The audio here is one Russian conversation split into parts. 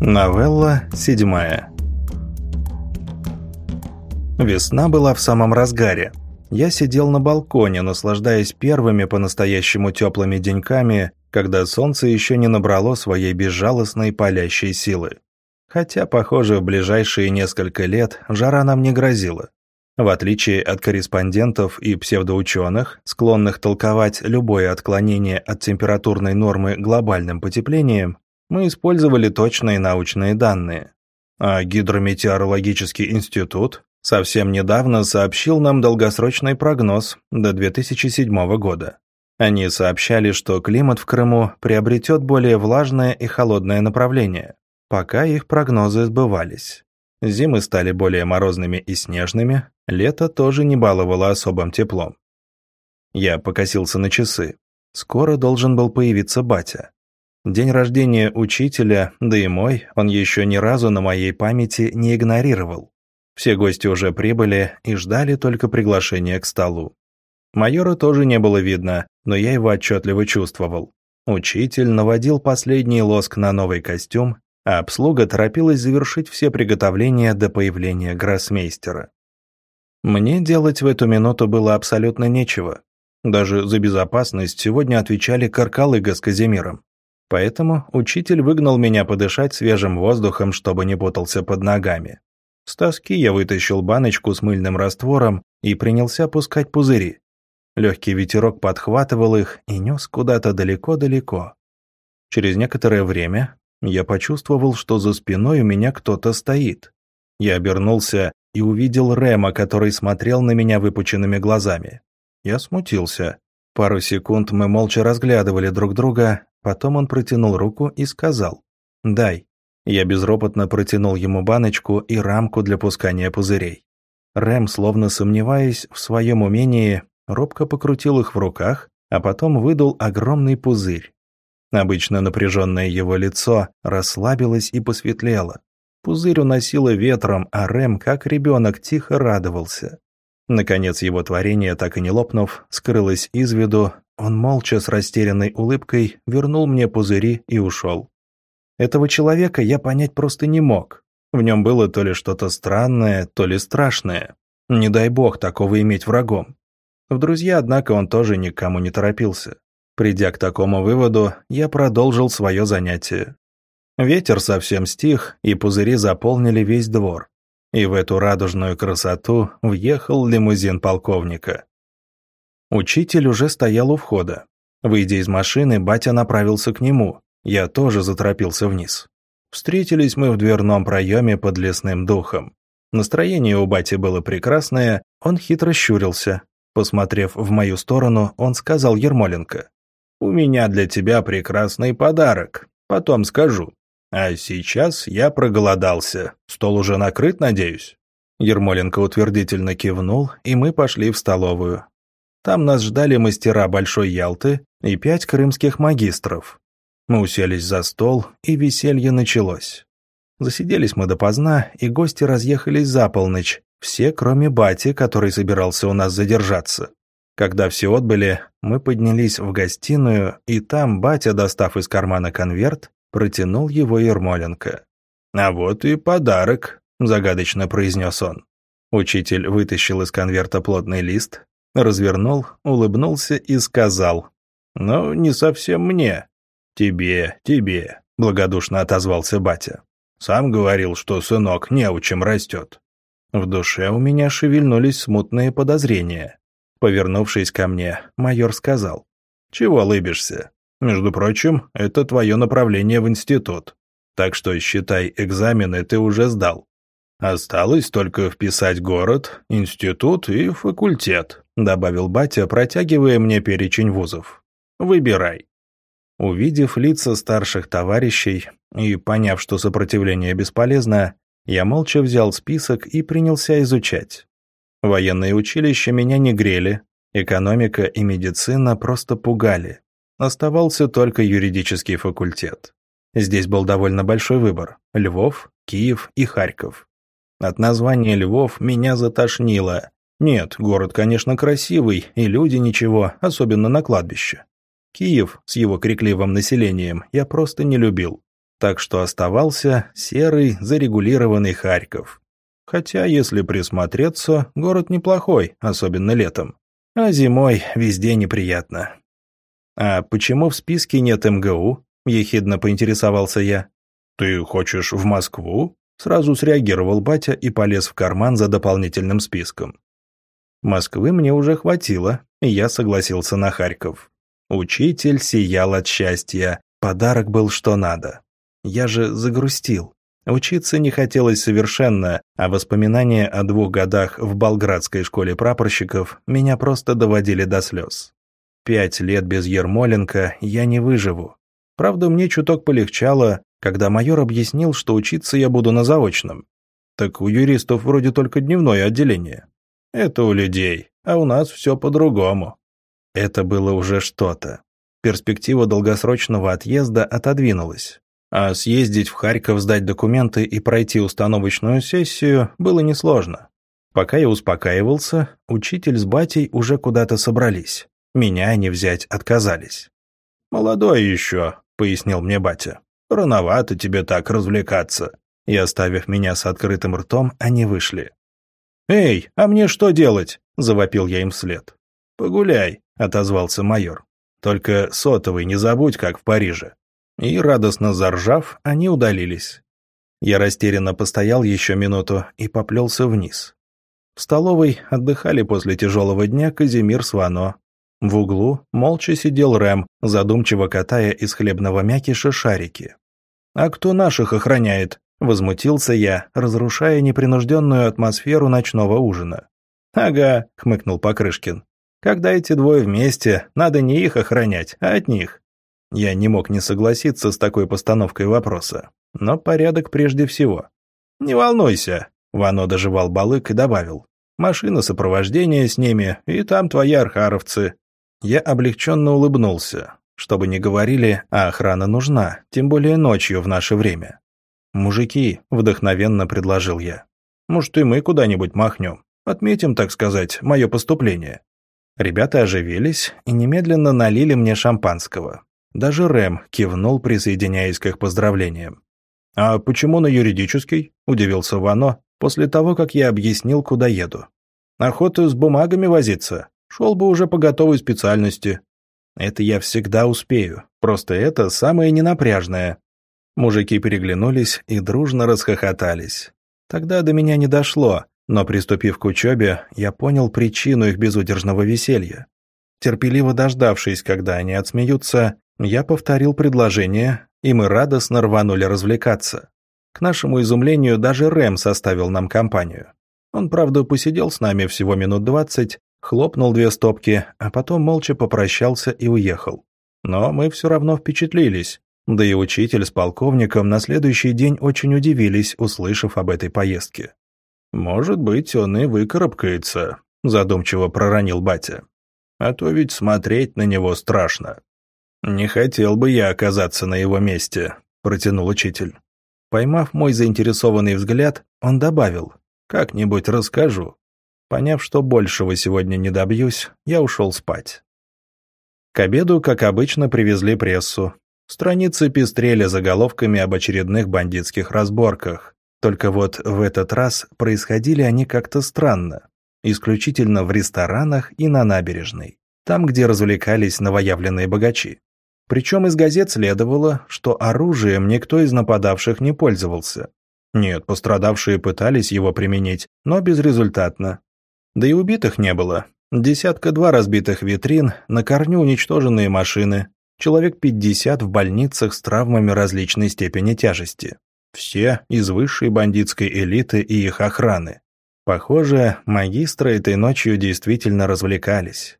Новелла седьмая Весна была в самом разгаре. Я сидел на балконе, наслаждаясь первыми по-настоящему теплыми деньками, когда солнце еще не набрало своей безжалостной палящей силы. Хотя, похоже, в ближайшие несколько лет жара нам не грозила. В отличие от корреспондентов и псевдоученых, склонных толковать любое отклонение от температурной нормы глобальным потеплением, мы использовали точные научные данные. А Гидрометеорологический институт совсем недавно сообщил нам долгосрочный прогноз до 2007 года. Они сообщали, что климат в Крыму приобретет более влажное и холодное направление, пока их прогнозы сбывались. Зимы стали более морозными и снежными, лето тоже не баловало особым теплом. Я покосился на часы. Скоро должен был появиться батя. День рождения учителя, да и мой, он еще ни разу на моей памяти не игнорировал. Все гости уже прибыли и ждали только приглашения к столу. Майора тоже не было видно, но я его отчетливо чувствовал. Учитель наводил последний лоск на новый костюм, а обслуга торопилась завершить все приготовления до появления гроссмейстера. Мне делать в эту минуту было абсолютно нечего. Даже за безопасность сегодня отвечали Каркалыга с Казимиром. Поэтому учитель выгнал меня подышать свежим воздухом, чтобы не путался под ногами. С тоски я вытащил баночку с мыльным раствором и принялся пускать пузыри. Легкий ветерок подхватывал их и нес куда-то далеко-далеко. Через некоторое время я почувствовал, что за спиной у меня кто-то стоит. Я обернулся и увидел Рема, который смотрел на меня выпученными глазами. Я смутился. Пару секунд мы молча разглядывали друг друга, Потом он протянул руку и сказал «Дай». Я безропотно протянул ему баночку и рамку для пускания пузырей. Рэм, словно сомневаясь в своем умении, робко покрутил их в руках, а потом выдал огромный пузырь. Обычно напряженное его лицо расслабилось и посветлело. Пузырь уносило ветром, а Рэм, как ребенок, тихо радовался. Наконец его творение, так и не лопнув, скрылось из виду, он молча с растерянной улыбкой вернул мне пузыри и ушел. Этого человека я понять просто не мог. В нем было то ли что-то странное, то ли страшное. Не дай бог такого иметь врагом. В друзья, однако, он тоже никому не торопился. Придя к такому выводу, я продолжил свое занятие. Ветер совсем стих, и пузыри заполнили весь двор. И в эту радужную красоту въехал лимузин полковника. Учитель уже стоял у входа. Выйдя из машины, батя направился к нему. Я тоже заторопился вниз. Встретились мы в дверном проеме под лесным духом. Настроение у бати было прекрасное, он хитро щурился. Посмотрев в мою сторону, он сказал Ермоленко. «У меня для тебя прекрасный подарок. Потом скажу. А сейчас я проголодался. Стол уже накрыт, надеюсь?» Ермоленко утвердительно кивнул, и мы пошли в столовую. Там нас ждали мастера Большой Ялты и пять крымских магистров. Мы уселись за стол, и веселье началось. Засиделись мы допоздна, и гости разъехались за полночь, все, кроме Бати, который собирался у нас задержаться. Когда все отбыли, мы поднялись в гостиную, и там Батя, достав из кармана конверт, протянул его Ермоленко. «А вот и подарок», — загадочно произнес он. Учитель вытащил из конверта плотный лист, развернул, улыбнулся и сказал. «Ну, не совсем мне. Тебе, тебе», — благодушно отозвался батя. «Сам говорил, что сынок неучим растет». В душе у меня шевельнулись смутные подозрения. Повернувшись ко мне, майор сказал. «Чего лыбишься? Между прочим, это твое направление в институт. Так что, считай, экзамены ты уже сдал. Осталось только вписать город, институт и факультет. — добавил батя, протягивая мне перечень вузов. «Выбирай». Увидев лица старших товарищей и поняв, что сопротивление бесполезно, я молча взял список и принялся изучать. Военные училища меня не грели, экономика и медицина просто пугали. Оставался только юридический факультет. Здесь был довольно большой выбор – Львов, Киев и Харьков. От названия Львов меня затошнило, нет, город, конечно, красивый, и люди ничего, особенно на кладбище. Киев с его крикливым населением я просто не любил. так что оставался серый, зарегулированный Харьков. Хотя, если присмотреться, город неплохой, особенно летом. А зимой везде неприятно. «А почему в списке нет МГУ?» – ехидно поинтересовался я. «Ты хочешь в Москву?» – сразу среагировал батя и полез в карман за дополнительным списком. Москвы мне уже хватило, и я согласился на Харьков. Учитель сиял от счастья, подарок был что надо. Я же загрустил. Учиться не хотелось совершенно, а воспоминания о двух годах в Болградской школе прапорщиков меня просто доводили до слез. Пять лет без Ермоленко я не выживу. Правда, мне чуток полегчало, когда майор объяснил, что учиться я буду на заочном. Так у юристов вроде только дневное отделение. Это у людей, а у нас все по-другому. Это было уже что-то. Перспектива долгосрочного отъезда отодвинулась. А съездить в Харьков, сдать документы и пройти установочную сессию было несложно. Пока я успокаивался, учитель с батей уже куда-то собрались. Меня они взять отказались. «Молодой еще», — пояснил мне батя. «Рановато тебе так развлекаться». И, оставив меня с открытым ртом, они вышли. «Эй, а мне что делать?» – завопил я им вслед. «Погуляй», – отозвался майор. «Только сотовый не забудь, как в Париже». И, радостно заржав, они удалились. Я растерянно постоял еще минуту и поплелся вниз. В столовой отдыхали после тяжелого дня Казимир с Вано. В углу молча сидел Рэм, задумчиво катая из хлебного мякиша шарики. «А кто наших охраняет?» – возмутился я, разрушая непринужденную атмосферу ночного ужина. «Ага», – хмыкнул Покрышкин. «Когда эти двое вместе, надо не их охранять, а от них. Я не мог не согласиться с такой постановкой вопроса. Но порядок прежде всего. «Не волнуйся», — Вано доживал балык и добавил. «Машина сопровождения с ними, и там твои архаровцы». Я облегченно улыбнулся. Чтобы не говорили, а охрана нужна, тем более ночью в наше время. «Мужики», — вдохновенно предложил я. «Может, и мы куда-нибудь махнем? Отметим, так сказать, мое поступление». Ребята оживились и немедленно налили мне шампанского. Даже Рэм кивнул, присоединяясь к их поздравлениям. «А почему на юридический?» – удивился Вано, после того, как я объяснил, куда еду. «Охота с бумагами возиться. Шел бы уже по готовой специальности». «Это я всегда успею. Просто это самое ненапряжное». Мужики переглянулись и дружно расхохотались. Тогда до меня не дошло, но, приступив к учебе, я понял причину их безудержного веселья. Терпеливо дождавшись, когда они отсмеются, я повторил предложение, и мы радостно рванули развлекаться. К нашему изумлению даже Рэм составил нам компанию. Он, правда, посидел с нами всего минут двадцать, хлопнул две стопки, а потом молча попрощался и уехал. Но мы все равно впечатлились, да и учитель с полковником на следующий день очень удивились, услышав об этой поездке. «Может быть, он и выкарабкается», – задумчиво проронил батя. «А то ведь смотреть на него страшно». «Не хотел бы я оказаться на его месте», – протянул учитель. Поймав мой заинтересованный взгляд, он добавил «Как-нибудь расскажу». Поняв, что большего сегодня не добьюсь, я ушел спать. К обеду, как обычно, привезли прессу. Страницы пестрели заголовками об очередных бандитских разборках. Только вот в этот раз происходили они как-то странно. Исключительно в ресторанах и на набережной. Там, где развлекались новоявленные богачи. Причем из газет следовало, что оружием никто из нападавших не пользовался. Нет, пострадавшие пытались его применить, но безрезультатно. Да и убитых не было. Десятка-два разбитых витрин, на корню уничтоженные машины, человек 50 в больницах с травмами различной степени тяжести. Все из высшей бандитской элиты и их охраны. Похоже, магистры этой ночью действительно развлекались.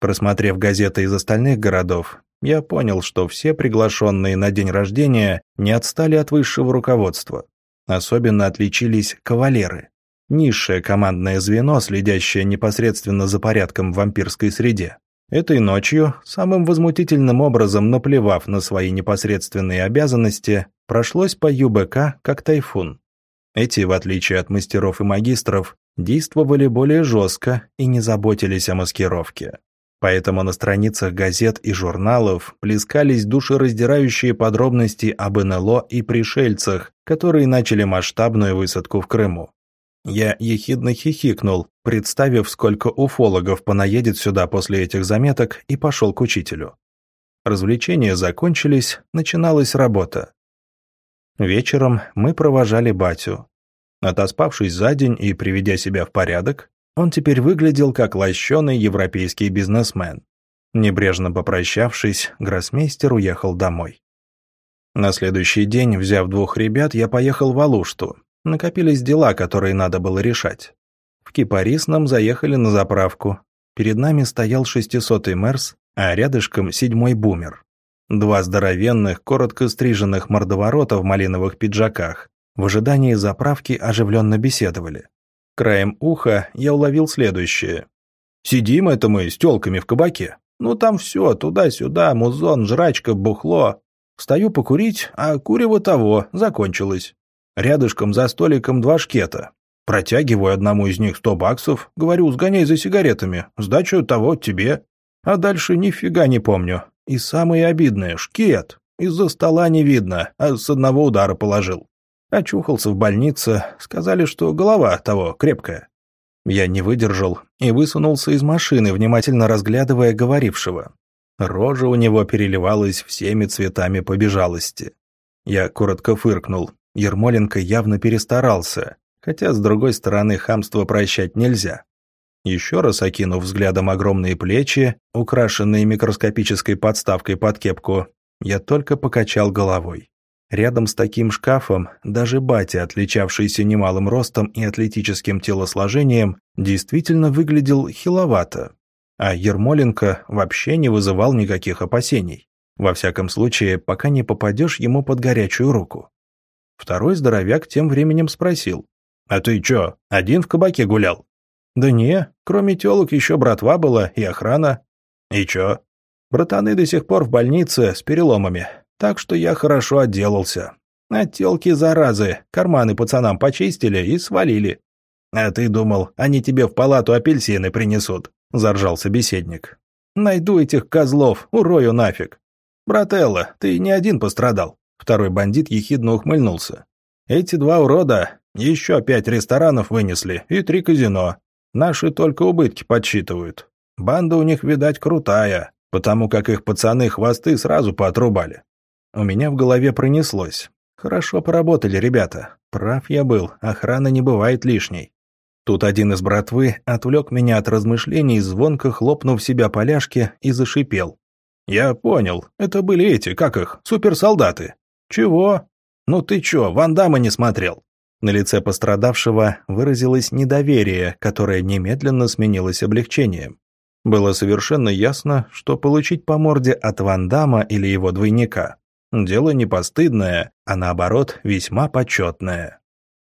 Просмотрев газеты из остальных городов, я понял, что все приглашенные на день рождения не отстали от высшего руководства. Особенно отличились кавалеры. Низшее командное звено, следящее непосредственно за порядком в вампирской среде. Этой ночью, самым возмутительным образом наплевав на свои непосредственные обязанности, прошлось по ЮБК как тайфун. Эти, в отличие от мастеров и магистров, действовали более жестко и не заботились о маскировке. Поэтому на страницах газет и журналов плескались душераздирающие подробности об НЛО и пришельцах, которые начали масштабную высадку в Крыму. Я ехидно хихикнул, представив, сколько уфологов понаедет сюда после этих заметок, и пошел к учителю. Развлечения закончились, начиналась работа. Вечером мы провожали батю. Отоспавшись за день и приведя себя в порядок, он теперь выглядел как лощеный европейский бизнесмен. Небрежно попрощавшись, гроссмейстер уехал домой. На следующий день, взяв двух ребят, я поехал в Алушту. Накопились дела, которые надо было решать. В Кипарисном заехали на заправку. Перед нами стоял 600-й Мерс, а рядышком седьмой Бумер. Два здоровенных, коротко стриженных мордоворота в малиновых пиджаках в ожидании заправки оживленно беседовали. Краем уха я уловил следующее. «Сидим это мы с тёлками в кабаке. Ну там все, туда-сюда, музон, жрачка, бухло. Встаю покурить, а курево того, закончилось. Рядышком за столиком два шкета. Протягиваю одному из них сто баксов, говорю, сгоняй за сигаретами, сдачу того тебе. А дальше нифига не помню. И самое обидное, шкет. Из-за стола не видно, а с одного удара положил. Очухался в больнице, сказали, что голова того крепкая. Я не выдержал и высунулся из машины, внимательно разглядывая говорившего. Рожа у него переливалась всеми цветами побежалости. Я коротко фыркнул. Ермоленко явно перестарался, хотя, с другой стороны, хамство прощать нельзя. Еще раз окинув взглядом огромные плечи, украшенные микроскопической подставкой под кепку, я только покачал головой. Рядом с таким шкафом даже батя, отличавшийся немалым ростом и атлетическим телосложением, действительно выглядел хиловато. А Ермоленко вообще не вызывал никаких опасений. Во всяком случае, пока не попадешь ему под горячую руку. Второй здоровяк тем временем спросил. «А ты чё, один в кабаке гулял?» «Да не, кроме тёлок еще братва была и охрана». «И чё?» «Братаны до сих пор в больнице с переломами, так что я хорошо отделался. А телки заразы, карманы пацанам почистили и свалили. А ты думал, они тебе в палату апельсины принесут? Заржал собеседник. Найду этих козлов, урою нафиг. Брателло, ты не один пострадал. Второй бандит ехидно ухмыльнулся. Эти два урода еще пять ресторанов вынесли и три казино. Наши только убытки подсчитывают. Банда у них, видать, крутая, потому как их пацаны хвосты сразу поотрубали. У меня в голове пронеслось. Хорошо поработали ребята. Прав я был, охрана не бывает лишней. Тут один из братвы отвлек меня от размышлений, звонко хлопнув себя поляшки и зашипел. «Я понял, это были эти, как их, суперсолдаты». «Чего? Ну ты чё, Ван Дамма не смотрел?» На лице пострадавшего выразилось недоверие, которое немедленно сменилось облегчением. Было совершенно ясно, что получить по морде от Ван Дамма или его двойника Дело не постыдное, а наоборот весьма почетное.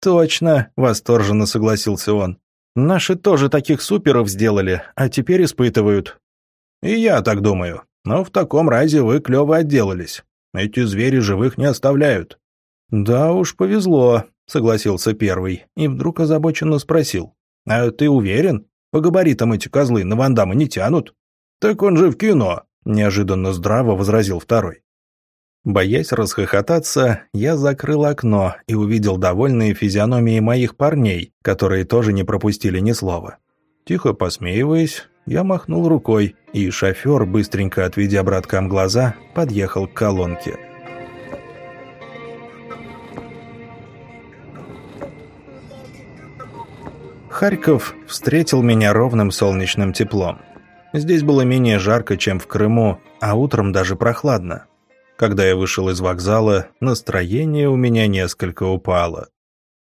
«Точно», — восторженно согласился он. «Наши тоже таких суперов сделали, а теперь испытывают». «И я так думаю. Но в таком разе вы клёво отделались. Эти звери живых не оставляют». «Да уж, повезло», — согласился первый, и вдруг озабоченно спросил. «А ты уверен? По габаритам эти козлы на Вандама не тянут?» «Так он же в кино», — неожиданно здраво возразил второй. Боясь расхохотаться, я закрыл окно и увидел довольные физиономии моих парней, которые тоже не пропустили ни слова. Тихо посмеиваясь, я махнул рукой, и шофер, быстренько отведя браткам глаза, подъехал к колонке. Харьков встретил меня ровным солнечным теплом. Здесь было менее жарко, чем в Крыму, а утром даже прохладно. Когда я вышел из вокзала, настроение у меня несколько упало.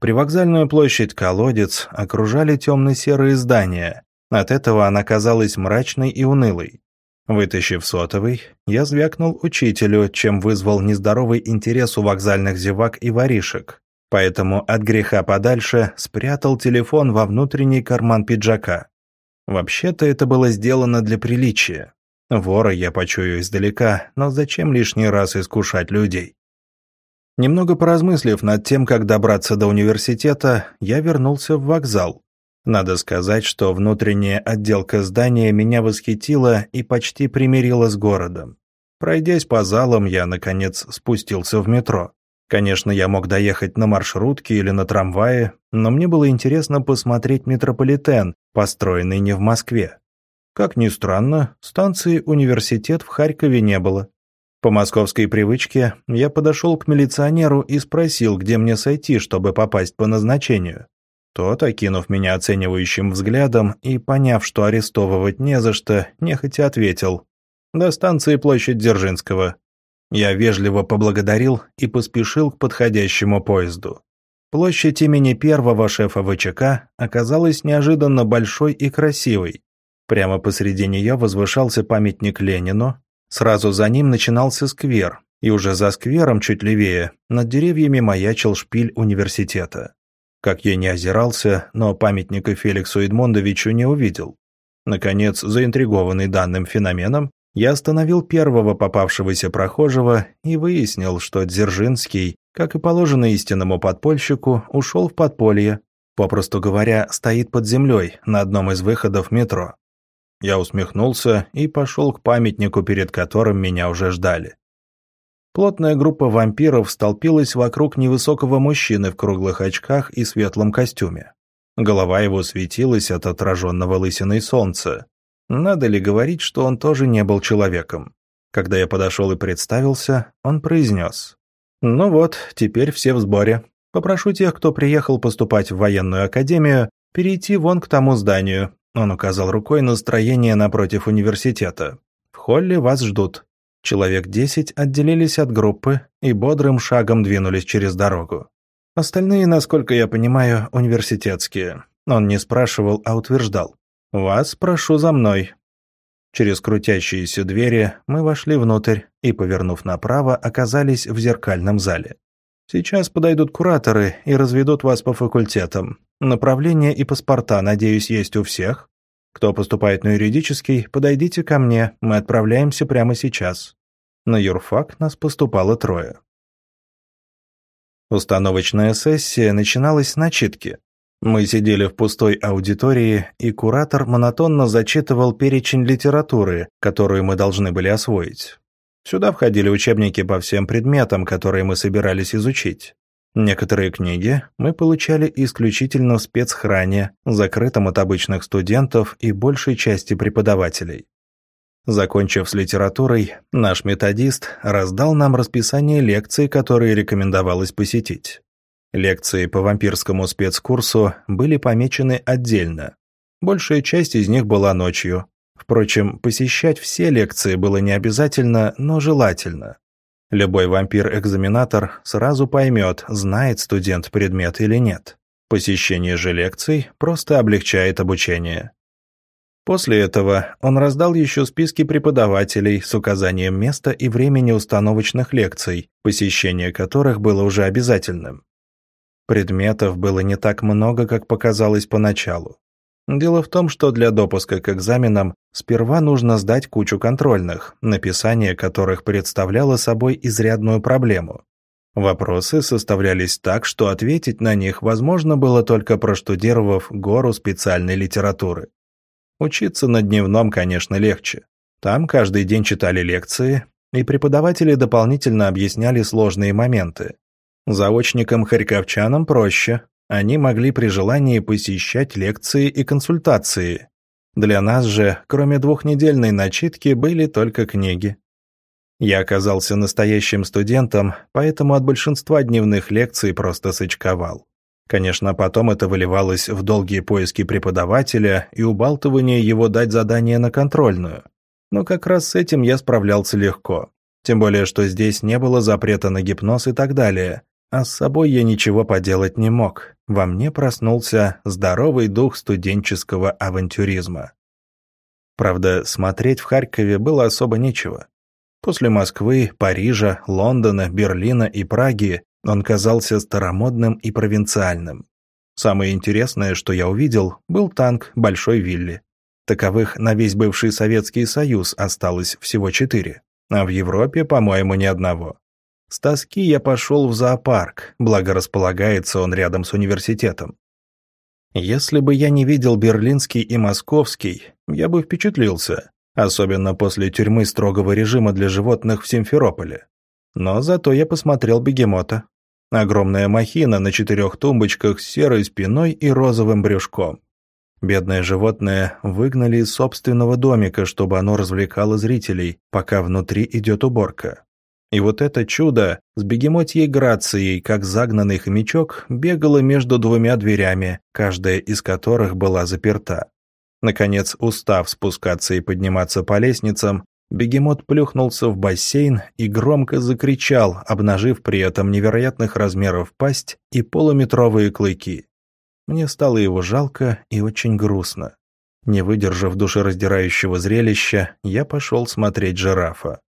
Привокзальную площадь колодец окружали темно-серые здания. От этого она казалась мрачной и унылой. Вытащив сотовый, я звякнул учителю, чем вызвал нездоровый интерес у вокзальных зевак и воришек. Поэтому от греха подальше спрятал телефон во внутренний карман пиджака. Вообще-то это было сделано для приличия. Вора я почую издалека, но зачем лишний раз искушать людей? Немного поразмыслив над тем, как добраться до университета, я вернулся в вокзал. Надо сказать, что внутренняя отделка здания меня восхитила и почти примирила с городом. Пройдясь по залам, я, наконец, спустился в метро. Конечно, я мог доехать на маршрутке или на трамвае, но мне было интересно посмотреть метрополитен, построенный не в Москве. Как ни странно, станции «Университет» в Харькове не было. По московской привычке я подошел к милиционеру и спросил, где мне сойти, чтобы попасть по назначению. Тот, окинув меня оценивающим взглядом и поняв, что арестовывать не за что, нехотя ответил «До станции площадь Дзержинского». Я вежливо поблагодарил и поспешил к подходящему поезду. Площадь имени первого шефа ВЧК оказалась неожиданно большой и красивой. Прямо посреди нее возвышался памятник Ленину, сразу за ним начинался сквер, и уже за сквером, чуть левее, над деревьями маячил шпиль университета. Как я не озирался, но памятника Феликсу Эдмондовичу не увидел. Наконец, заинтригованный данным феноменом, я остановил первого попавшегося прохожего и выяснил, что Дзержинский, как и положено истинному подпольщику, ушел в подполье, попросту говоря, стоит под землей на одном из выходов метро. Я усмехнулся и пошел к памятнику, перед которым меня уже ждали. Плотная группа вампиров столпилась вокруг невысокого мужчины в круглых очках и светлом костюме. Голова его светилась от отраженного лысиной солнца. Надо ли говорить, что он тоже не был человеком? Когда я подошел и представился, он произнес. «Ну вот, теперь все в сборе. Попрошу тех, кто приехал поступать в военную академию, перейти вон к тому зданию». Он указал рукой на строение напротив университета. «В холле вас ждут». Человек десять отделились от группы и бодрым шагом двинулись через дорогу. Остальные, насколько я понимаю, университетские. Он не спрашивал, а утверждал. «Вас прошу за мной». Через крутящиеся двери мы вошли внутрь и, повернув направо, оказались в зеркальном зале. Сейчас подойдут кураторы и разведут вас по факультетам. Направление и паспорта, надеюсь, есть у всех? Кто поступает на юридический, подойдите ко мне, мы отправляемся прямо сейчас. На юрфак нас поступало трое. Установочная сессия начиналась с начитки. Мы сидели в пустой аудитории, и куратор монотонно зачитывал перечень литературы, которую мы должны были освоить. Сюда входили учебники по всем предметам, которые мы собирались изучить. Некоторые книги мы получали исключительно в спецхране, закрытом от обычных студентов и большей части преподавателей. Закончив с литературой, наш методист раздал нам расписание лекций, которые рекомендовалось посетить. Лекции по вампирскому спецкурсу были помечены отдельно. Большая часть из них была ночью. Впрочем, посещать все лекции было не обязательно, но желательно. Любой вампир-экзаменатор сразу поймет, знает студент предмет или нет. Посещение же лекций просто облегчает обучение. После этого он раздал еще списки преподавателей с указанием места и времени установочных лекций, посещение которых было уже обязательным. Предметов было не так много, как показалось поначалу. Дело в том, что для допуска к экзаменам сперва нужно сдать кучу контрольных, написание которых представляло собой изрядную проблему. Вопросы составлялись так, что ответить на них возможно было только проштудировав гору специальной литературы. Учиться на дневном, конечно, легче. Там каждый день читали лекции, и преподаватели дополнительно объясняли сложные моменты. Заочникам-харьковчанам проще, они могли при желании посещать лекции и консультации. Для нас же, кроме двухнедельной начитки, были только книги. Я оказался настоящим студентом, поэтому от большинства дневных лекций просто сочковал. Конечно, потом это выливалось в долгие поиски преподавателя и убалтывание его дать задание на контрольную. Но как раз с этим я справлялся легко. Тем более, что здесь не было запрета на гипноз и так далее, а с собой я ничего поделать не мог. Во мне проснулся здоровый дух студенческого авантюризма. Правда, смотреть в Харькове было особо нечего. После Москвы, Парижа, Лондона, Берлина и Праги он казался старомодным и провинциальным. Самое интересное, что я увидел, был танк Большой Вилли. Таковых на весь бывший Советский Союз осталось всего четыре, а в Европе, по-моему, ни одного. С тоски я пошел в зоопарк, благо располагается он рядом с университетом. Если бы я не видел берлинский и московский, я бы впечатлился, особенно после тюрьмы строгого режима для животных в Симферополе. Но зато я посмотрел бегемота. Огромная махина на четырех тумбочках с серой спиной и розовым брюшком. Бедное животное выгнали из собственного домика, чтобы оно развлекало зрителей, пока внутри идет уборка. И вот это чудо с бегемотьей грацией, как загнанный хомячок, бегало между двумя дверями, каждая из которых была заперта. Наконец, устав спускаться и подниматься по лестницам, бегемот плюхнулся в бассейн и громко закричал, обнажив при этом невероятных размеров пасть и полуметровые клыки. Мне стало его жалко и очень грустно. Не выдержав душераздирающего зрелища, я пошел смотреть жирафа.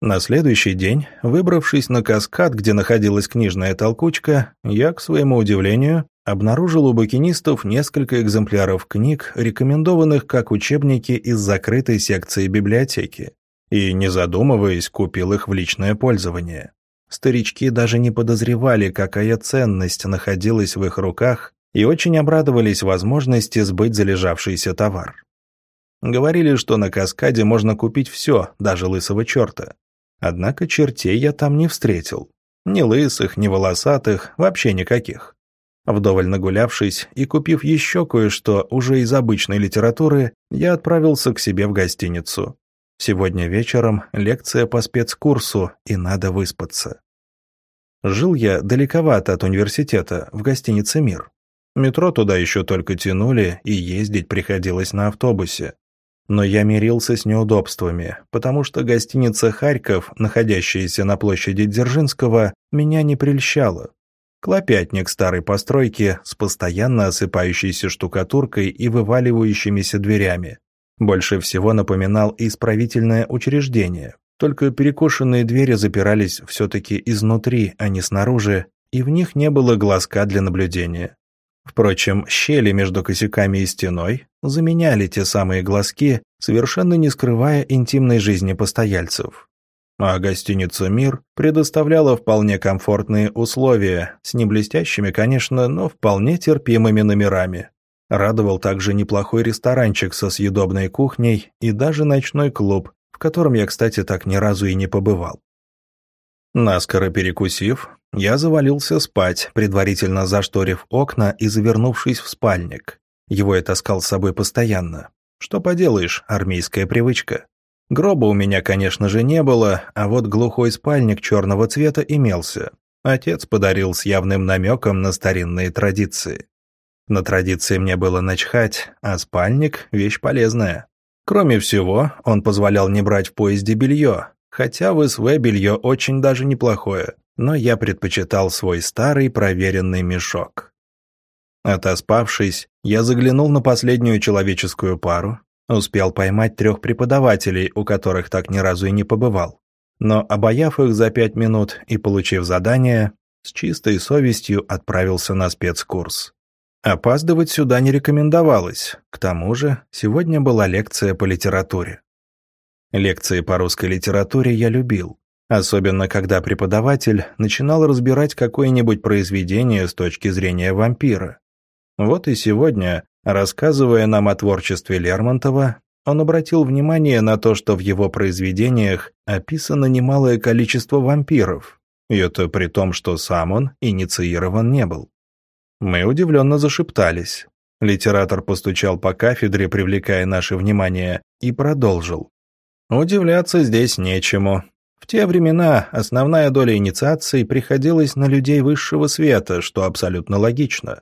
На следующий день, выбравшись на каскад, где находилась книжная толкучка, я, к своему удивлению, обнаружил у букинистов несколько экземпляров книг, рекомендованных как учебники из закрытой секции библиотеки, и, не задумываясь, купил их в личное пользование. Старички даже не подозревали, какая ценность находилась в их руках, и очень обрадовались возможности сбыть залежавшийся товар. Говорили, что на каскаде можно купить все, даже лысого черта. Однако чертей я там не встретил. Ни лысых, ни волосатых, вообще никаких. Вдоволь нагулявшись и купив еще кое-что уже из обычной литературы, я отправился к себе в гостиницу. Сегодня вечером лекция по спецкурсу, и надо выспаться. Жил я далековато от университета, в гостинице «Мир». Метро туда еще только тянули, и ездить приходилось на автобусе. Но я мирился с неудобствами, потому что гостиница «Харьков», находящаяся на площади Дзержинского, меня не прельщала. Клопятник старой постройки с постоянно осыпающейся штукатуркой и вываливающимися дверями. Больше всего напоминал исправительное учреждение, только перекошенные двери запирались все-таки изнутри, а не снаружи, и в них не было глазка для наблюдения. Впрочем, щели между косяками и стеной заменяли те самые глазки, совершенно не скрывая интимной жизни постояльцев. А гостиница «Мир» предоставляла вполне комфортные условия, с неблестящими, конечно, но вполне терпимыми номерами. Радовал также неплохой ресторанчик со съедобной кухней и даже ночной клуб, в котором я, кстати, так ни разу и не побывал. Наскоро перекусив, я завалился спать, предварительно зашторив окна и завернувшись в спальник. Его я таскал с собой постоянно. Что поделаешь, армейская привычка. Гроба у меня, конечно же, не было, а вот глухой спальник черного цвета имелся. Отец подарил с явным намеком на старинные традиции. На традиции мне было начхать, а спальник – вещь полезная. Кроме всего, он позволял не брать в поезде белье, хотя в СВ белье очень даже неплохое, но я предпочитал свой старый проверенный мешок. Отоспавшись, я заглянул на последнюю человеческую пару, успел поймать трех преподавателей, у которых так ни разу и не побывал. Но, обаяв их за пять минут и получив задание, с чистой совестью отправился на спецкурс. Опаздывать сюда не рекомендовалось. К тому же, сегодня была лекция по литературе. Лекции по русской литературе я любил, особенно когда преподаватель начинал разбирать какое-нибудь произведение с точки зрения вампира. Вот и сегодня, рассказывая нам о творчестве Лермонтова, он обратил внимание на то, что в его произведениях описано немалое количество вампиров, и это при том, что сам он инициирован не был. Мы удивленно зашептались. Литератор постучал по кафедре, привлекая наше внимание, и продолжил. Удивляться здесь нечему. В те времена основная доля инициаций приходилась на людей высшего света, что абсолютно логично.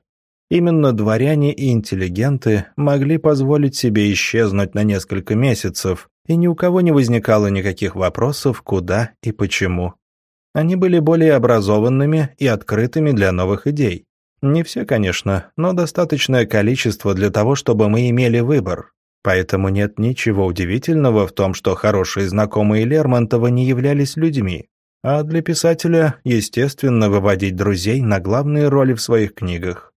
Именно дворяне и интеллигенты могли позволить себе исчезнуть на несколько месяцев, и ни у кого не возникало никаких вопросов, куда и почему. Они были более образованными и открытыми для новых идей. Не все, конечно, но достаточное количество для того, чтобы мы имели выбор. Поэтому нет ничего удивительного в том, что хорошие знакомые Лермонтова не являлись людьми. А для писателя, естественно, выводить друзей на главные роли в своих книгах.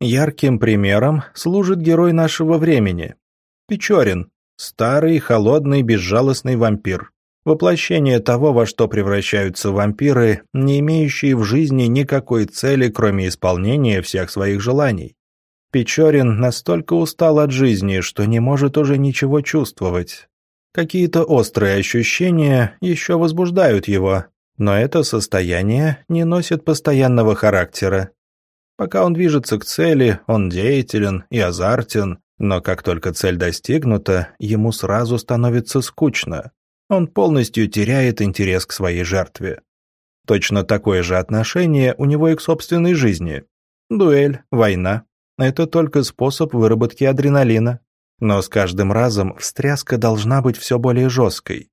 Ярким примером служит герой нашего времени. Печорин, старый, холодный, безжалостный вампир. Воплощение того, во что превращаются вампиры, не имеющие в жизни никакой цели, кроме исполнения всех своих желаний. Печорин настолько устал от жизни, что не может уже ничего чувствовать. Какие-то острые ощущения еще возбуждают его, но это состояние не носит постоянного характера. Пока он движется к цели, он деятелен и азартен, но как только цель достигнута, ему сразу становится скучно. Он полностью теряет интерес к своей жертве. Точно такое же отношение у него и к собственной жизни. Дуэль, война – это только способ выработки адреналина. Но с каждым разом встряска должна быть все более жесткой.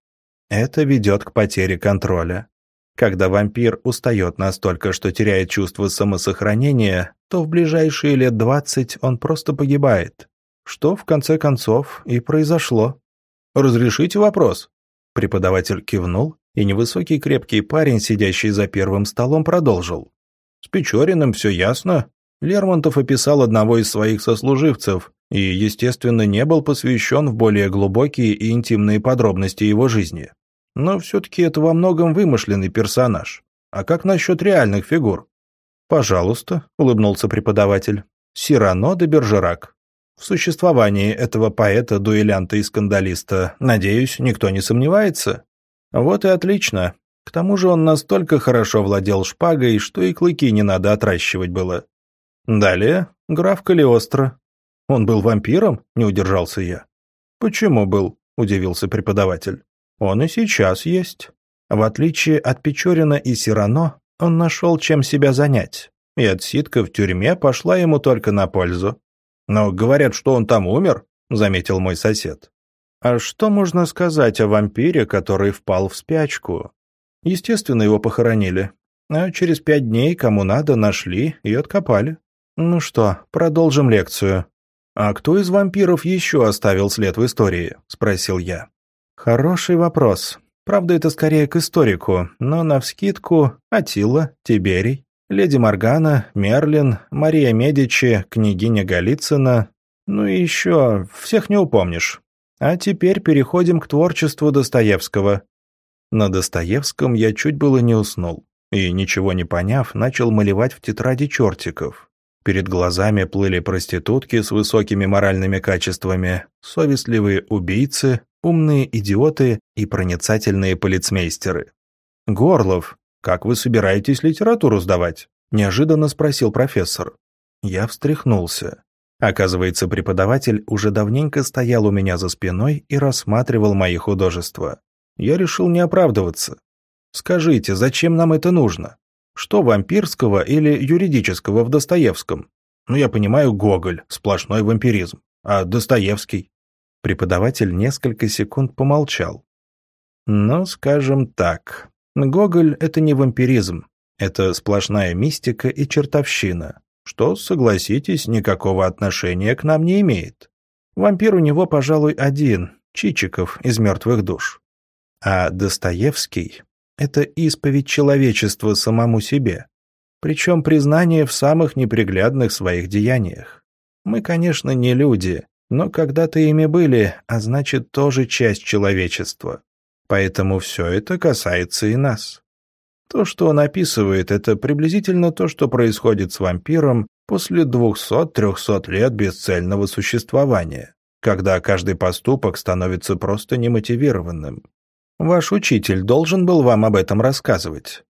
Это ведет к потере контроля. Когда вампир устает настолько, что теряет чувство самосохранения, то в ближайшие лет 20 он просто погибает. Что, в конце концов, и произошло. «Разрешите вопрос?» Преподаватель кивнул, и невысокий крепкий парень, сидящий за первым столом, продолжил. «С Печориным все ясно. Лермонтов описал одного из своих сослуживцев и, естественно, не был посвящен в более глубокие и интимные подробности его жизни. Но все-таки это во многом вымышленный персонаж. А как насчет реальных фигур? «Пожалуйста», — улыбнулся преподаватель. «Сирано де Бержерак. В существовании этого поэта, дуэлянта и скандалиста, надеюсь, никто не сомневается? Вот и отлично. К тому же он настолько хорошо владел шпагой, что и клыки не надо отращивать было. Далее, граф Калиостро. Он был вампиром? Не удержался я. Почему был? Удивился преподаватель. Он и сейчас есть. В отличие от Печорина и Сирано, он нашел, чем себя занять. И отсидка в тюрьме пошла ему только на пользу. Но говорят, что он там умер, заметил мой сосед. А что можно сказать о вампире, который впал в спячку? Естественно, его похоронили. А через пять дней, кому надо, нашли и откопали. Ну что, продолжим лекцию. «А кто из вампиров еще оставил след в истории?» – спросил я. «Хороший вопрос. Правда, это скорее к историку, но навскидку Атила, Тиберий, леди Моргана, Мерлин, Мария Медичи, княгиня Голицына, ну и еще, всех не упомнишь. А теперь переходим к творчеству Достоевского». На Достоевском я чуть было не уснул и, ничего не поняв, начал малевать в тетради чертиков. Перед глазами плыли проститутки с высокими моральными качествами, совестливые убийцы, умные идиоты и проницательные полицмейстеры. «Горлов, как вы собираетесь литературу сдавать?» – неожиданно спросил профессор. Я встряхнулся. Оказывается, преподаватель уже давненько стоял у меня за спиной и рассматривал мои художества. Я решил не оправдываться. «Скажите, зачем нам это нужно?» Что вампирского или юридического в Достоевском? Ну, я понимаю, Гоголь, сплошной вампиризм. А Достоевский? Преподаватель несколько секунд помолчал. Ну, скажем так, Гоголь — это не вампиризм. Это сплошная мистика и чертовщина, что, согласитесь, никакого отношения к нам не имеет. Вампир у него, пожалуй, один, Чичиков из «Мертвых душ». А Достоевский это исповедь человечества самому себе. Причем признание в самых неприглядных своих деяниях. Мы, конечно, не люди, но когда-то ими были, а значит, тоже часть человечества. Поэтому все это касается и нас. То, что он описывает, это приблизительно то, что происходит с вампиром после 200-300 лет бесцельного существования, когда каждый поступок становится просто немотивированным. Ваш учитель должен был вам об этом рассказывать.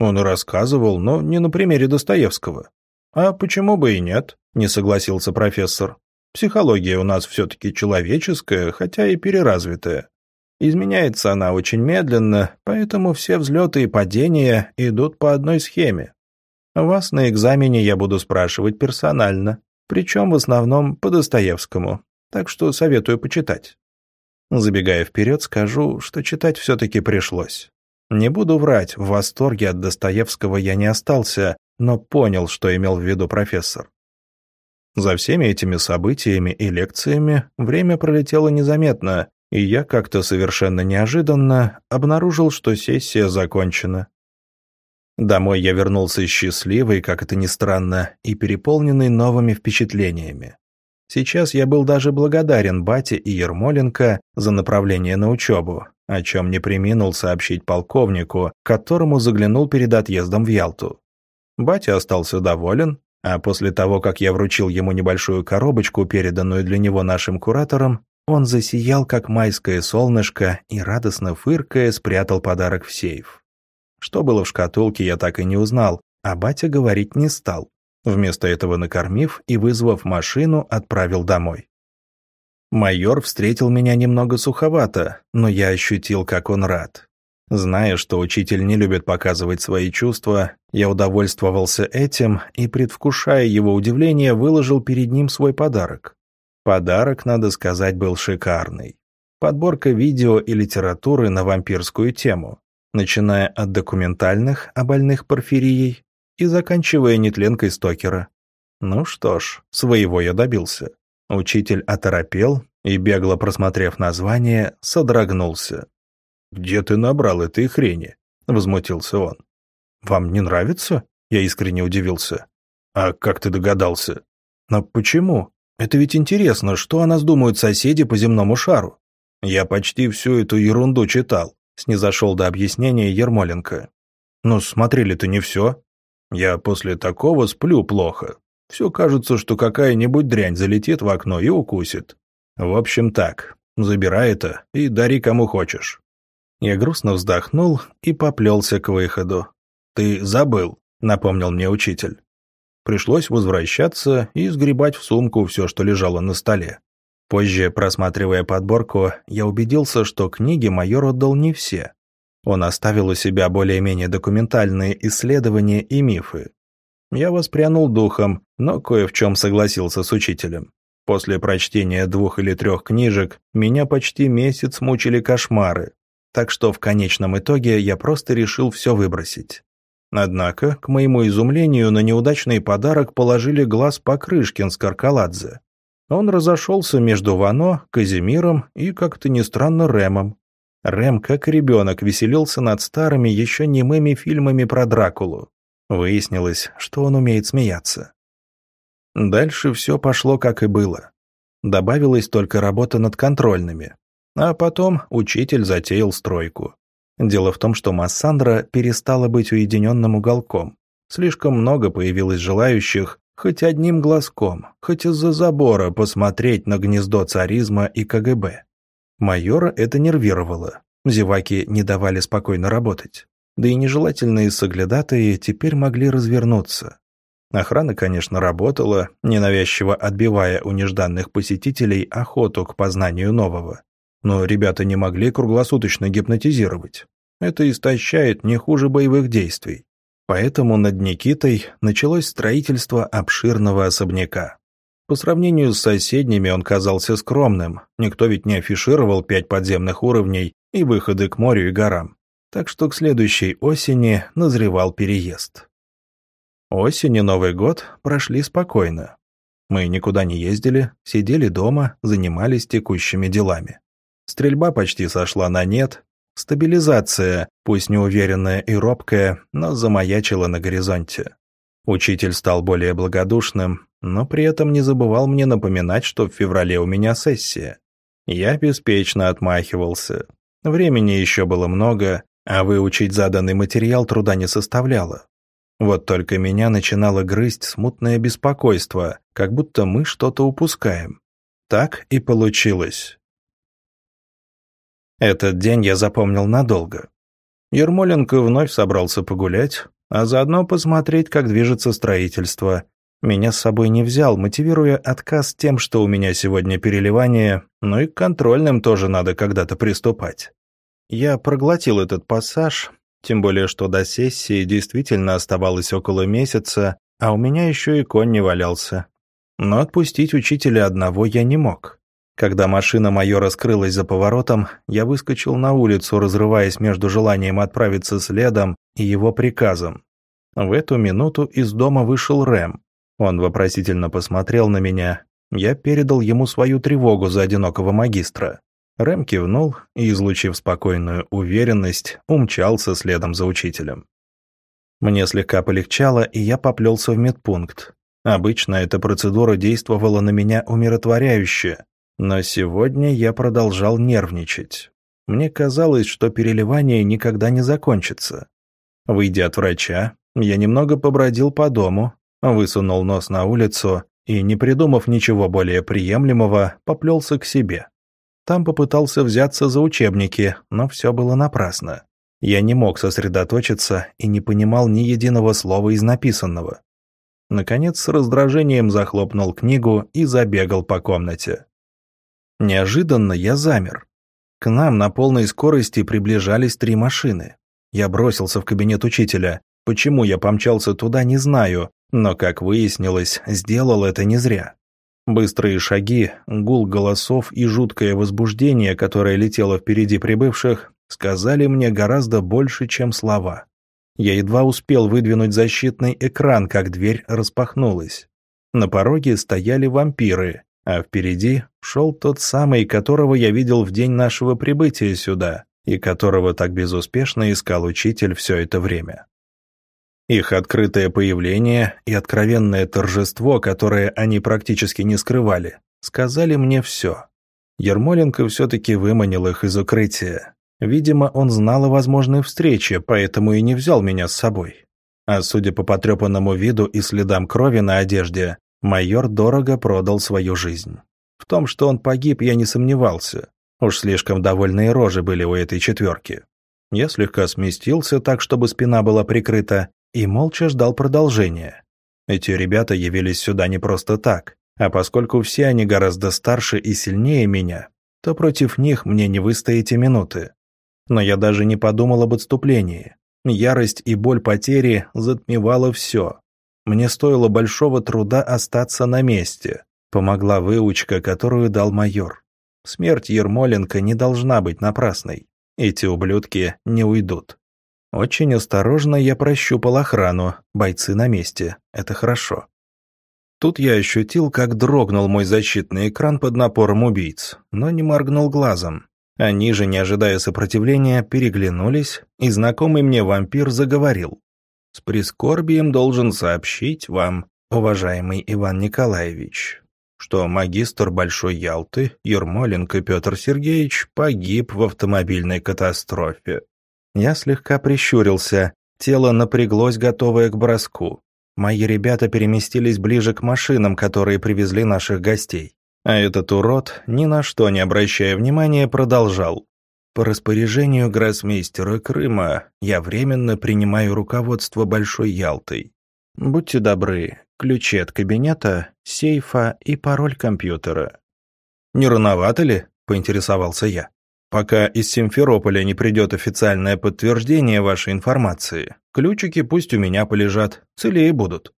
Он рассказывал, но не на примере Достоевского. А почему бы и нет, не согласился профессор. Психология у нас все-таки человеческая, хотя и переразвитая. Изменяется она очень медленно, поэтому все взлеты и падения идут по одной схеме. Вас на экзамене я буду спрашивать персонально, причем в основном по Достоевскому, так что советую почитать. Забегая вперед, скажу, что читать все-таки пришлось. Не буду врать, в восторге от Достоевского я не остался, но понял, что имел в виду профессор. За всеми этими событиями и лекциями время пролетело незаметно, и я как-то совершенно неожиданно обнаружил, что сессия закончена. Домой я вернулся счастливый, как это ни странно, и переполненный новыми впечатлениями. Сейчас я был даже благодарен Бате и Ермоленко за направление на учебу, о чем не приминул сообщить полковнику, которому заглянул перед отъездом в Ялту. Батя остался доволен, А после того, как я вручил ему небольшую коробочку, переданную для него нашим куратором, он засиял, как майское солнышко, и, радостно фыркая, спрятал подарок в сейф. Что было в шкатулке, я так и не узнал, а батя говорить не стал. Вместо этого накормив и вызвав машину, отправил домой. Майор встретил меня немного суховато, но я ощутил, как он рад. Зная, что учитель не любит показывать свои чувства, я удовольствовался этим и, предвкушая его удивление, выложил перед ним свой подарок. Подарок, надо сказать, был шикарный. Подборка видео и литературы на вампирскую тему, начиная от документальных о больных порфирией и заканчивая нетленкой Стокера. Ну что ж, своего я добился. Учитель оторопел и, бегло просмотрев название, содрогнулся. «Где ты набрал этой хрени?» — возмутился он. «Вам не нравится?» — я искренне удивился. «А как ты догадался?» «Но почему? Это ведь интересно, что о нас думают соседи по земному шару?» «Я почти всю эту ерунду читал», — снизошел до объяснения Ермоленко. «Ну, смотрели-то не все. Я после такого сплю плохо. Все кажется, что какая-нибудь дрянь залетит в окно и укусит. В общем так, забирай это и дари кому хочешь». Я грустно вздохнул и поплелся к выходу. «Ты забыл», — напомнил мне учитель. Пришлось возвращаться и сгребать в сумку все, что лежало на столе. Позже, просматривая подборку, я убедился, что книги майор отдал не все. Он оставил у себя более-менее документальные исследования и мифы. Я воспрянул духом, но кое в чем согласился с учителем. После прочтения двух или трех книжек меня почти месяц мучили кошмары, так что в конечном итоге я просто решил все выбросить. Однако, к моему изумлению, на неудачный подарок положили глаз Покрышкин с Каркаладзе. Он разошелся между Вано, Казимиром и, как-то ни странно, Рэмом. Рэм, как ребенок, веселился над старыми, еще немыми фильмами про Дракулу. Выяснилось, что он умеет смеяться. Дальше все пошло как и было. Добавилась только работа над контрольными. А потом учитель затеял стройку. Дело в том, что Массандра перестала быть уединенным уголком. Слишком много появилось желающих хоть одним глазком, хоть из-за забора посмотреть на гнездо царизма и КГБ. Майора это нервировало. Зеваки не давали спокойно работать да и нежелательные соглядатые теперь могли развернуться. Охрана, конечно, работала, ненавязчиво отбивая у нежданных посетителей охоту к познанию нового. Но ребята не могли круглосуточно гипнотизировать. Это истощает не хуже боевых действий. Поэтому над Никитой началось строительство обширного особняка. По сравнению с соседними он казался скромным, никто ведь не афишировал пять подземных уровней и выходы к морю и горам так что к следующей осени назревал переезд. Осень и Новый год прошли спокойно. Мы никуда не ездили, сидели дома, занимались текущими делами. Стрельба почти сошла на нет, стабилизация, пусть неуверенная и робкая, но замаячила на горизонте. Учитель стал более благодушным, но при этом не забывал мне напоминать, что в феврале у меня сессия. Я беспечно отмахивался. Времени еще было много, а выучить заданный материал труда не составляло. Вот только меня начинало грызть смутное беспокойство, как будто мы что-то упускаем. Так и получилось. Этот день я запомнил надолго. Ермоленко вновь собрался погулять, а заодно посмотреть, как движется строительство. Меня с собой не взял, мотивируя отказ тем, что у меня сегодня переливание, но и к контрольным тоже надо когда-то приступать. Я проглотил этот пассаж, тем более что до сессии действительно оставалось около месяца, а у меня еще и конь не валялся. Но отпустить учителя одного я не мог. Когда машина майора скрылась за поворотом, я выскочил на улицу, разрываясь между желанием отправиться следом и его приказом. В эту минуту из дома вышел Рэм. Он вопросительно посмотрел на меня. Я передал ему свою тревогу за одинокого магистра. Рэм кивнул и, излучив спокойную уверенность, умчался следом за учителем. Мне слегка полегчало, и я поплелся в медпункт. Обычно эта процедура действовала на меня умиротворяюще, но сегодня я продолжал нервничать. Мне казалось, что переливание никогда не закончится. Выйдя от врача, я немного побродил по дому, высунул нос на улицу и, не придумав ничего более приемлемого, поплелся к себе. Там попытался взяться за учебники, но все было напрасно. Я не мог сосредоточиться и не понимал ни единого слова из написанного. Наконец, с раздражением захлопнул книгу и забегал по комнате. Неожиданно я замер. К нам на полной скорости приближались три машины. Я бросился в кабинет учителя. Почему я помчался туда, не знаю, но, как выяснилось, сделал это не зря. Быстрые шаги, гул голосов и жуткое возбуждение, которое летело впереди прибывших, сказали мне гораздо больше, чем слова. Я едва успел выдвинуть защитный экран, как дверь распахнулась. На пороге стояли вампиры, а впереди шел тот самый, которого я видел в день нашего прибытия сюда, и которого так безуспешно искал учитель все это время. Их открытое появление и откровенное торжество, которое они практически не скрывали, сказали мне все. Ермоленко все-таки выманил их из укрытия. Видимо, он знал о возможной встрече, поэтому и не взял меня с собой. А судя по потрепанному виду и следам крови на одежде, майор дорого продал свою жизнь. В том, что он погиб, я не сомневался. Уж слишком довольные рожи были у этой четверки. Я слегка сместился так, чтобы спина была прикрыта, и молча ждал продолжения. Эти ребята явились сюда не просто так, а поскольку все они гораздо старше и сильнее меня, то против них мне не выстоите минуты. Но я даже не подумал об отступлении. Ярость и боль потери затмевала все. Мне стоило большого труда остаться на месте. Помогла выучка, которую дал майор. Смерть Ермоленко не должна быть напрасной. Эти ублюдки не уйдут. Очень осторожно я прощупал охрану, бойцы на месте, это хорошо. Тут я ощутил, как дрогнул мой защитный экран под напором убийц, но не моргнул глазом. Они же, не ожидая сопротивления, переглянулись, и знакомый мне вампир заговорил. «С прискорбием должен сообщить вам, уважаемый Иван Николаевич, что магистр Большой Ялты Ермоленко Петр Сергеевич погиб в автомобильной катастрофе. Я слегка прищурился, тело напряглось, готовое к броску. Мои ребята переместились ближе к машинам, которые привезли наших гостей. А этот урод, ни на что не обращая внимания, продолжал. По распоряжению гроссмейстера Крыма я временно принимаю руководство Большой Ялтой. Будьте добры, ключи от кабинета, сейфа и пароль компьютера. «Не рановато ли?» – поинтересовался я. Пока из Симферополя не придет официальное подтверждение вашей информации, ключики пусть у меня полежат, целее будут».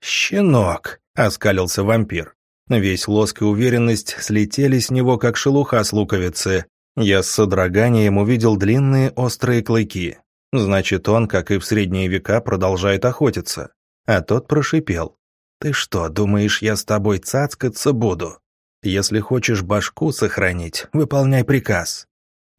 «Щенок!» — оскалился вампир. Весь лоск и уверенность слетели с него, как шелуха с луковицы. Я с содроганием увидел длинные острые клыки. Значит, он, как и в средние века, продолжает охотиться. А тот прошипел. «Ты что, думаешь, я с тобой цацкаться буду? Если хочешь башку сохранить, выполняй приказ.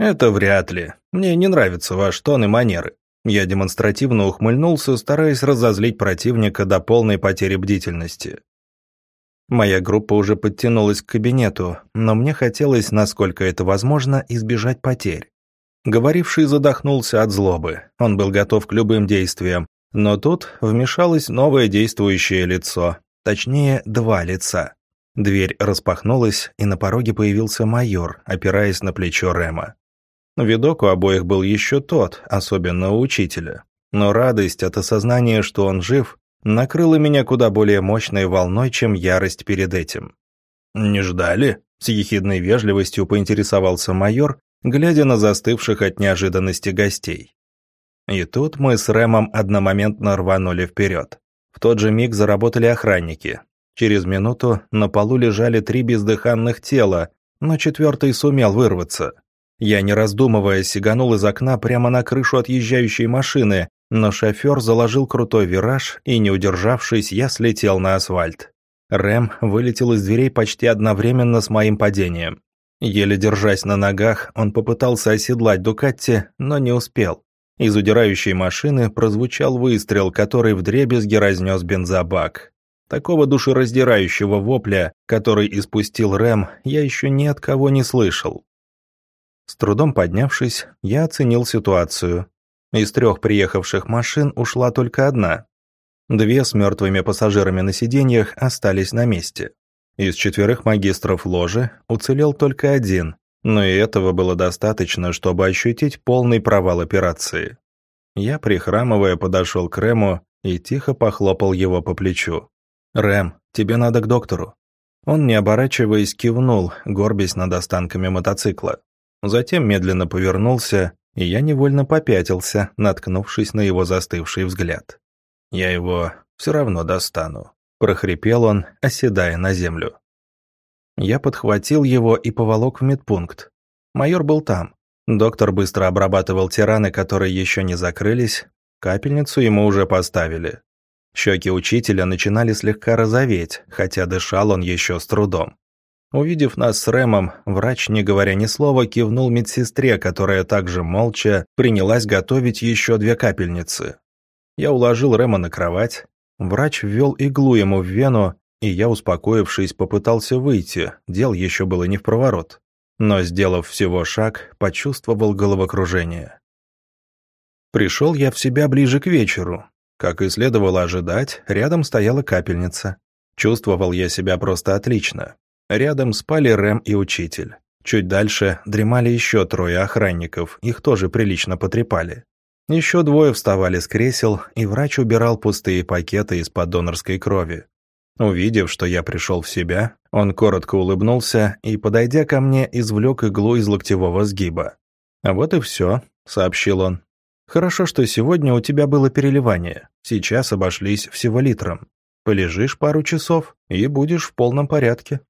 «Это вряд ли. Мне не нравится ваш тон и манеры». Я демонстративно ухмыльнулся, стараясь разозлить противника до полной потери бдительности. Моя группа уже подтянулась к кабинету, но мне хотелось, насколько это возможно, избежать потерь. Говоривший задохнулся от злобы. Он был готов к любым действиям, но тут вмешалось новое действующее лицо, точнее, два лица. Дверь распахнулась, и на пороге появился майор, опираясь на плечо Рема. Видок у обоих был еще тот, особенно у учителя. Но радость от осознания, что он жив, накрыла меня куда более мощной волной, чем ярость перед этим. «Не ждали?» — с ехидной вежливостью поинтересовался майор, глядя на застывших от неожиданности гостей. И тут мы с Рэмом одномоментно рванули вперед. В тот же миг заработали охранники. Через минуту на полу лежали три бездыханных тела, но четвертый сумел вырваться. Я, не раздумывая, сиганул из окна прямо на крышу отъезжающей машины, но шофер заложил крутой вираж, и, не удержавшись, я слетел на асфальт. Рэм вылетел из дверей почти одновременно с моим падением. Еле держась на ногах, он попытался оседлать Дукатти, но не успел. Из удирающей машины прозвучал выстрел, который вдребезги разнес бензобак. Такого душераздирающего вопля, который испустил Рэм, я еще ни от кого не слышал. С трудом поднявшись, я оценил ситуацию. Из трех приехавших машин ушла только одна. Две с мертвыми пассажирами на сиденьях остались на месте. Из четверых магистров ложи уцелел только один, но и этого было достаточно, чтобы ощутить полный провал операции. Я, прихрамывая, подошел к Рэму и тихо похлопал его по плечу. «Рэм, тебе надо к доктору». Он, не оборачиваясь, кивнул, горбясь над останками мотоцикла. Затем медленно повернулся, и я невольно попятился, наткнувшись на его застывший взгляд. «Я его все равно достану», — прохрипел он, оседая на землю. Я подхватил его и поволок в медпункт. Майор был там. Доктор быстро обрабатывал те раны, которые еще не закрылись, капельницу ему уже поставили. Щеки учителя начинали слегка розоветь, хотя дышал он еще с трудом. Увидев нас с Рэмом, врач, не говоря ни слова, кивнул медсестре, которая также молча принялась готовить еще две капельницы. Я уложил Рэма на кровать, врач ввел иглу ему в вену, и я, успокоившись, попытался выйти, дел еще было не в проворот. Но, сделав всего шаг, почувствовал головокружение. Пришел я в себя ближе к вечеру. Как и следовало ожидать, рядом стояла капельница. Чувствовал я себя просто отлично. Рядом спали Рэм и учитель. Чуть дальше дремали еще трое охранников, их тоже прилично потрепали. Еще двое вставали с кресел, и врач убирал пустые пакеты из-под донорской крови. Увидев, что я пришел в себя, он коротко улыбнулся и, подойдя ко мне, извлек иглу из локтевого сгиба. «А вот и все», — сообщил он. «Хорошо, что сегодня у тебя было переливание. Сейчас обошлись всего литром. Полежишь пару часов и будешь в полном порядке».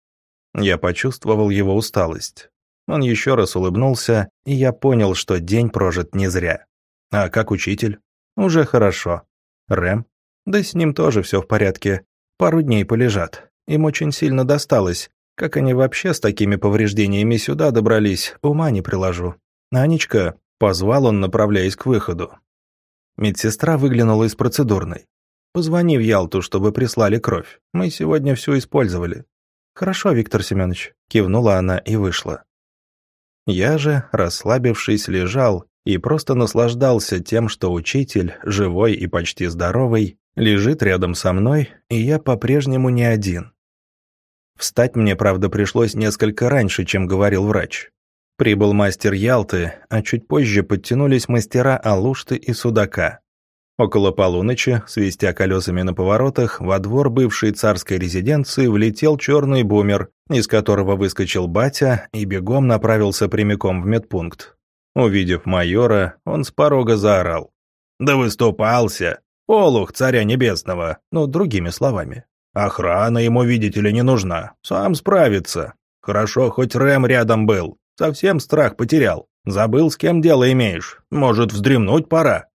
Я почувствовал его усталость. Он еще раз улыбнулся, и я понял, что день прожит не зря. А как учитель? Уже хорошо. Рэм? Да с ним тоже все в порядке. Пару дней полежат. Им очень сильно досталось. Как они вообще с такими повреждениями сюда добрались, ума не приложу. «Анечка», — позвал он, направляясь к выходу. Медсестра выглянула из процедурной. «Позвони в Ялту, чтобы прислали кровь. Мы сегодня все использовали. «Хорошо, Виктор Семенович», — кивнула она и вышла. Я же, расслабившись, лежал и просто наслаждался тем, что учитель, живой и почти здоровый, лежит рядом со мной, и я по-прежнему не один. Встать мне, правда, пришлось несколько раньше, чем говорил врач. Прибыл мастер Ялты, а чуть позже подтянулись мастера Алушты и Судака. Около полуночи, свистя колесами на поворотах, во двор бывшей царской резиденции влетел черный бумер, из которого выскочил батя и бегом направился прямиком в медпункт. Увидев майора, он с порога заорал. «Да выступался! Олух царя небесного!» Ну, другими словами. «Охрана ему, видите ли, не нужна. Сам справится. Хорошо, хоть Рэм рядом был. Совсем страх потерял. Забыл, с кем дело имеешь. Может, вздремнуть пора?»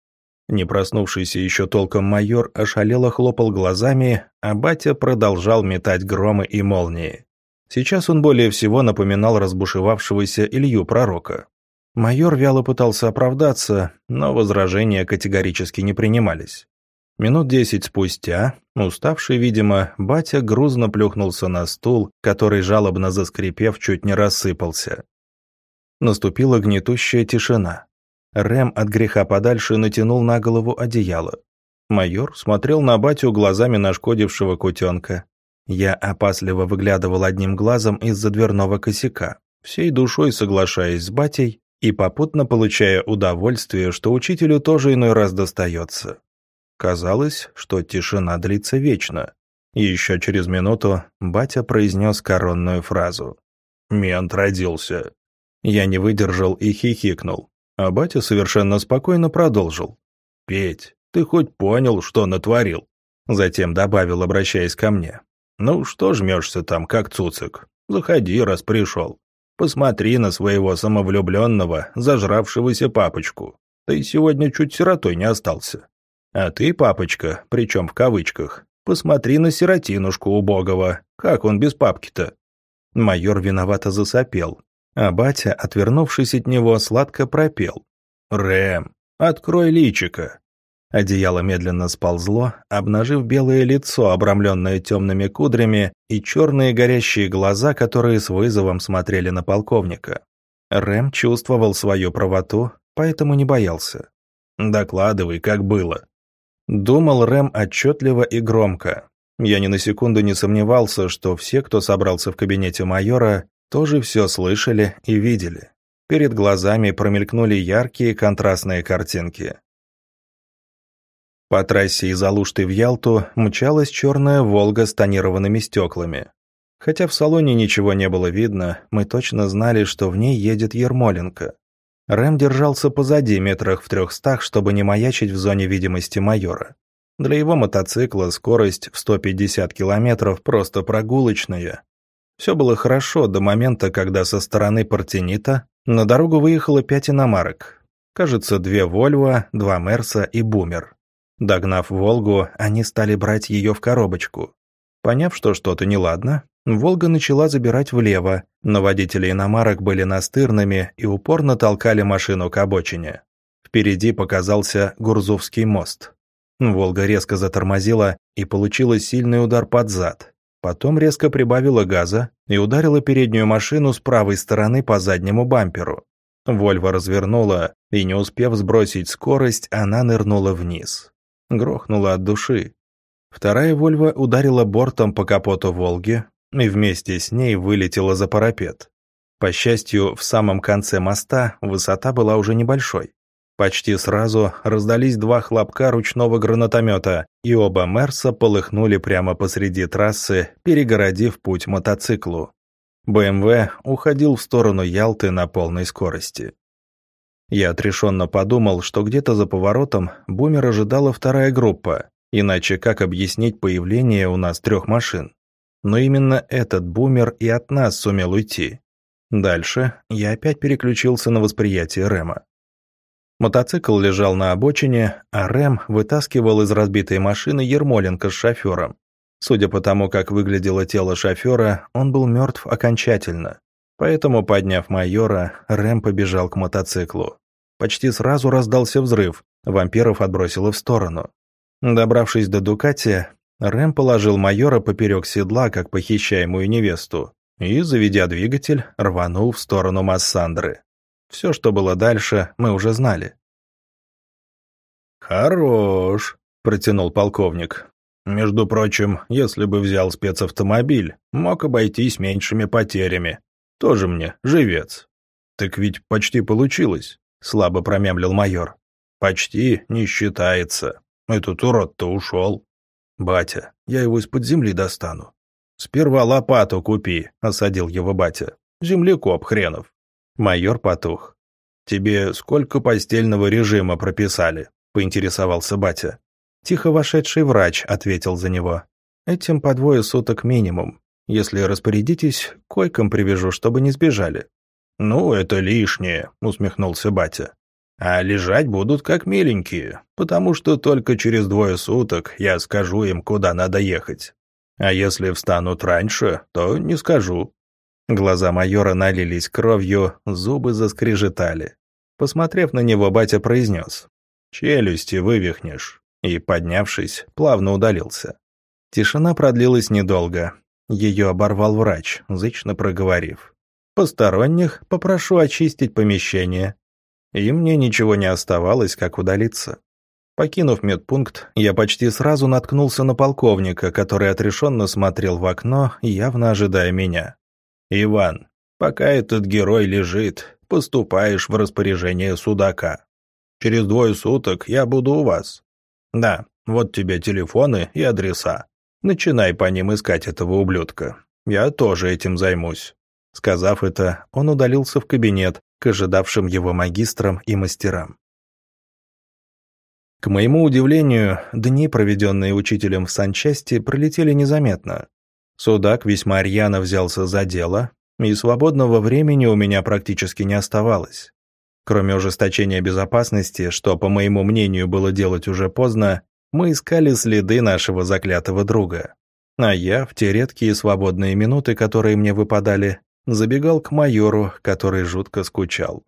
Не проснувшийся еще толком майор ошалело хлопал глазами, а батя продолжал метать громы и молнии. Сейчас он более всего напоминал разбушевавшегося Илью Пророка. Майор вяло пытался оправдаться, но возражения категорически не принимались. Минут десять спустя, уставший, видимо, батя грузно плюхнулся на стул, который, жалобно заскрипев, чуть не рассыпался. Наступила гнетущая тишина. Рэм от греха подальше натянул на голову одеяло. Майор смотрел на батю глазами нашкодившего кутенка. Я опасливо выглядывал одним глазом из-за дверного косяка, всей душой соглашаясь с батей и попутно получая удовольствие, что учителю тоже иной раз достается. Казалось, что тишина длится вечно. Еще через минуту батя произнес коронную фразу. «Мент родился». Я не выдержал и хихикнул. А батя совершенно спокойно продолжил. «Петь, ты хоть понял, что натворил?» Затем добавил, обращаясь ко мне. «Ну, что жмешься там, как цуцик? Заходи, раз пришел. Посмотри на своего самовлюбленного, зажравшегося папочку. Ты сегодня чуть сиротой не остался. А ты, папочка, причем в кавычках, посмотри на сиротинушку убогого. Как он без папки-то?» Майор виновато засопел, а батя, отвернувшись от него, сладко пропел. «Рэм, открой личико!» Одеяло медленно сползло, обнажив белое лицо, обрамленное темными кудрями, и черные горящие глаза, которые с вызовом смотрели на полковника. Рэм чувствовал свою правоту, поэтому не боялся. «Докладывай, как было». Думал Рэм отчетливо и громко. Я ни на секунду не сомневался, что все, кто собрался в кабинете майора, тоже все слышали и видели. Перед глазами промелькнули яркие контрастные картинки. По трассе из Алушты в Ялту мчалась черная «Волга» с тонированными стеклами. Хотя в салоне ничего не было видно, мы точно знали, что в ней едет Ермоленко. Рэм держался позади метрах в трехстах, чтобы не маячить в зоне видимости майора. Для его мотоцикла скорость в 150 километров просто прогулочная. Все было хорошо до момента, когда со стороны Портенита на дорогу выехало пять иномарок. Кажется, две «Вольво», два «Мерса» и «Бумер». Догнав «Волгу», они стали брать ее в коробочку. Поняв, что что-то неладно, «Волга» начала забирать влево, но водители иномарок были настырными и упорно толкали машину к обочине. Впереди показался Гурзовский мост. «Волга» резко затормозила и получила сильный удар под зад. Потом резко прибавила газа и ударила переднюю машину с правой стороны по заднему бамперу. «Вольво» развернула, и не успев сбросить скорость, она нырнула вниз. Грохнула от души. Вторая «Вольво» ударила бортом по капоту «Волги», и вместе с ней вылетела за парапет. По счастью, в самом конце моста высота была уже небольшой. Почти сразу раздались два хлопка ручного гранатомета, и оба Мерса полыхнули прямо посреди трассы, перегородив путь мотоциклу. БМВ уходил в сторону Ялты на полной скорости. Я отрешенно подумал, что где-то за поворотом бумер ожидала вторая группа, иначе как объяснить появление у нас трех машин? Но именно этот бумер и от нас сумел уйти. Дальше я опять переключился на восприятие Рэма. Мотоцикл лежал на обочине, а Рэм вытаскивал из разбитой машины Ермоленко с шофером. Судя по тому, как выглядело тело шофера, он был мертв окончательно. Поэтому, подняв майора, Рэм побежал к мотоциклу. Почти сразу раздался взрыв, вампиров отбросило в сторону. Добравшись до Дукати, Рэм положил майора поперек седла, как похищаемую невесту, и, заведя двигатель, рванул в сторону Массандры. Все, что было дальше, мы уже знали. «Хорош», — протянул полковник. «Между прочим, если бы взял спецавтомобиль, мог обойтись меньшими потерями. Тоже мне живец». «Так ведь почти получилось», — слабо промямлил майор. «Почти не считается. Этот урод-то ушел». «Батя, я его из-под земли достану». «Сперва лопату купи», — осадил его батя. «Землекоп хренов». Майор потух. «Тебе сколько постельного режима прописали?» — поинтересовался батя. Тихо вошедший врач ответил за него. «Этим по двое суток минимум. Если распорядитесь, койкам привяжу, чтобы не сбежали». «Ну, это лишнее», — усмехнулся батя а лежать будут как миленькие, потому что только через двое суток я скажу им, куда надо ехать. А если встанут раньше, то не скажу». Глаза майора налились кровью, зубы заскрежетали. Посмотрев на него, батя произнес. «Челюсти вывихнешь», и, поднявшись, плавно удалился. Тишина продлилась недолго. Ее оборвал врач, зычно проговорив. «Посторонних попрошу очистить помещение, и мне ничего не оставалось, как удалиться. Покинув медпункт, я почти сразу наткнулся на полковника, который отрешенно смотрел в окно, явно ожидая меня. «Иван, пока этот герой лежит, поступаешь в распоряжение судака. Через двое суток я буду у вас. Да, вот тебе телефоны и адреса. Начинай по ним искать этого ублюдка. Я тоже этим займусь». Сказав это, он удалился в кабинет, к ожидавшим его магистрам и мастерам. К моему удивлению, дни, проведенные учителем в санчасти, пролетели незаметно. Судак весьма рьяно взялся за дело, и свободного времени у меня практически не оставалось. Кроме ужесточения безопасности, что, по моему мнению, было делать уже поздно, мы искали следы нашего заклятого друга. А я, в те редкие свободные минуты, которые мне выпадали, забегал к майору, который жутко скучал.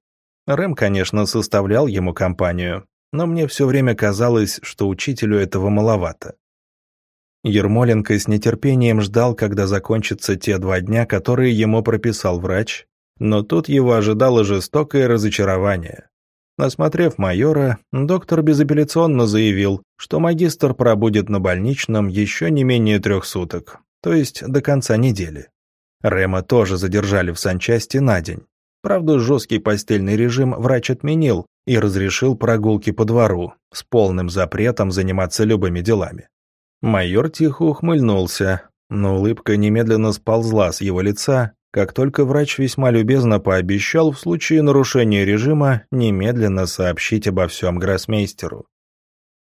Рэм, конечно, составлял ему компанию, но мне все время казалось, что учителю этого маловато. Ермоленко с нетерпением ждал, когда закончатся те два дня, которые ему прописал врач, но тут его ожидало жестокое разочарование. Осмотрев майора, доктор безапелляционно заявил, что магистр пробудет на больничном еще не менее трех суток, то есть до конца недели. Рема тоже задержали в санчасти на день. Правда, жесткий постельный режим врач отменил и разрешил прогулки по двору с полным запретом заниматься любыми делами. Майор тихо ухмыльнулся, но улыбка немедленно сползла с его лица, как только врач весьма любезно пообещал в случае нарушения режима немедленно сообщить обо всем гроссмейстеру.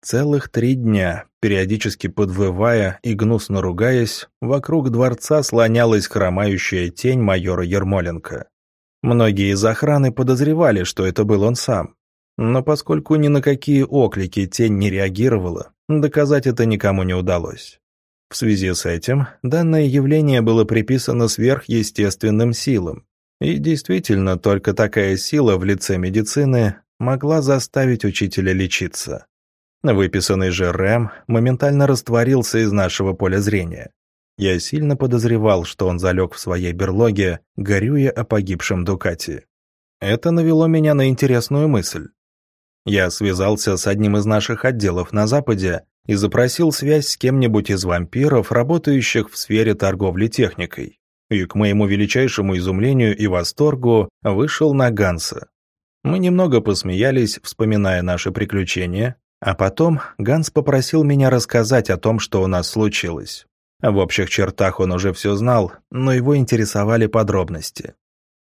Целых три дня, периодически подвывая и гнусно ругаясь, вокруг дворца слонялась хромающая тень майора Ермоленко. Многие из охраны подозревали, что это был он сам. Но поскольку ни на какие оклики тень не реагировала, доказать это никому не удалось. В связи с этим данное явление было приписано сверхъестественным силам. И действительно, только такая сила в лице медицины могла заставить учителя лечиться. Выписанный же Рэм моментально растворился из нашего поля зрения. Я сильно подозревал, что он залег в своей берлоге, горюя о погибшем Дукате. Это навело меня на интересную мысль. Я связался с одним из наших отделов на Западе и запросил связь с кем-нибудь из вампиров, работающих в сфере торговли техникой. И, к моему величайшему изумлению и восторгу, вышел на Ганса. Мы немного посмеялись, вспоминая наши приключения, а потом Ганс попросил меня рассказать о том, что у нас случилось. В общих чертах он уже все знал, но его интересовали подробности.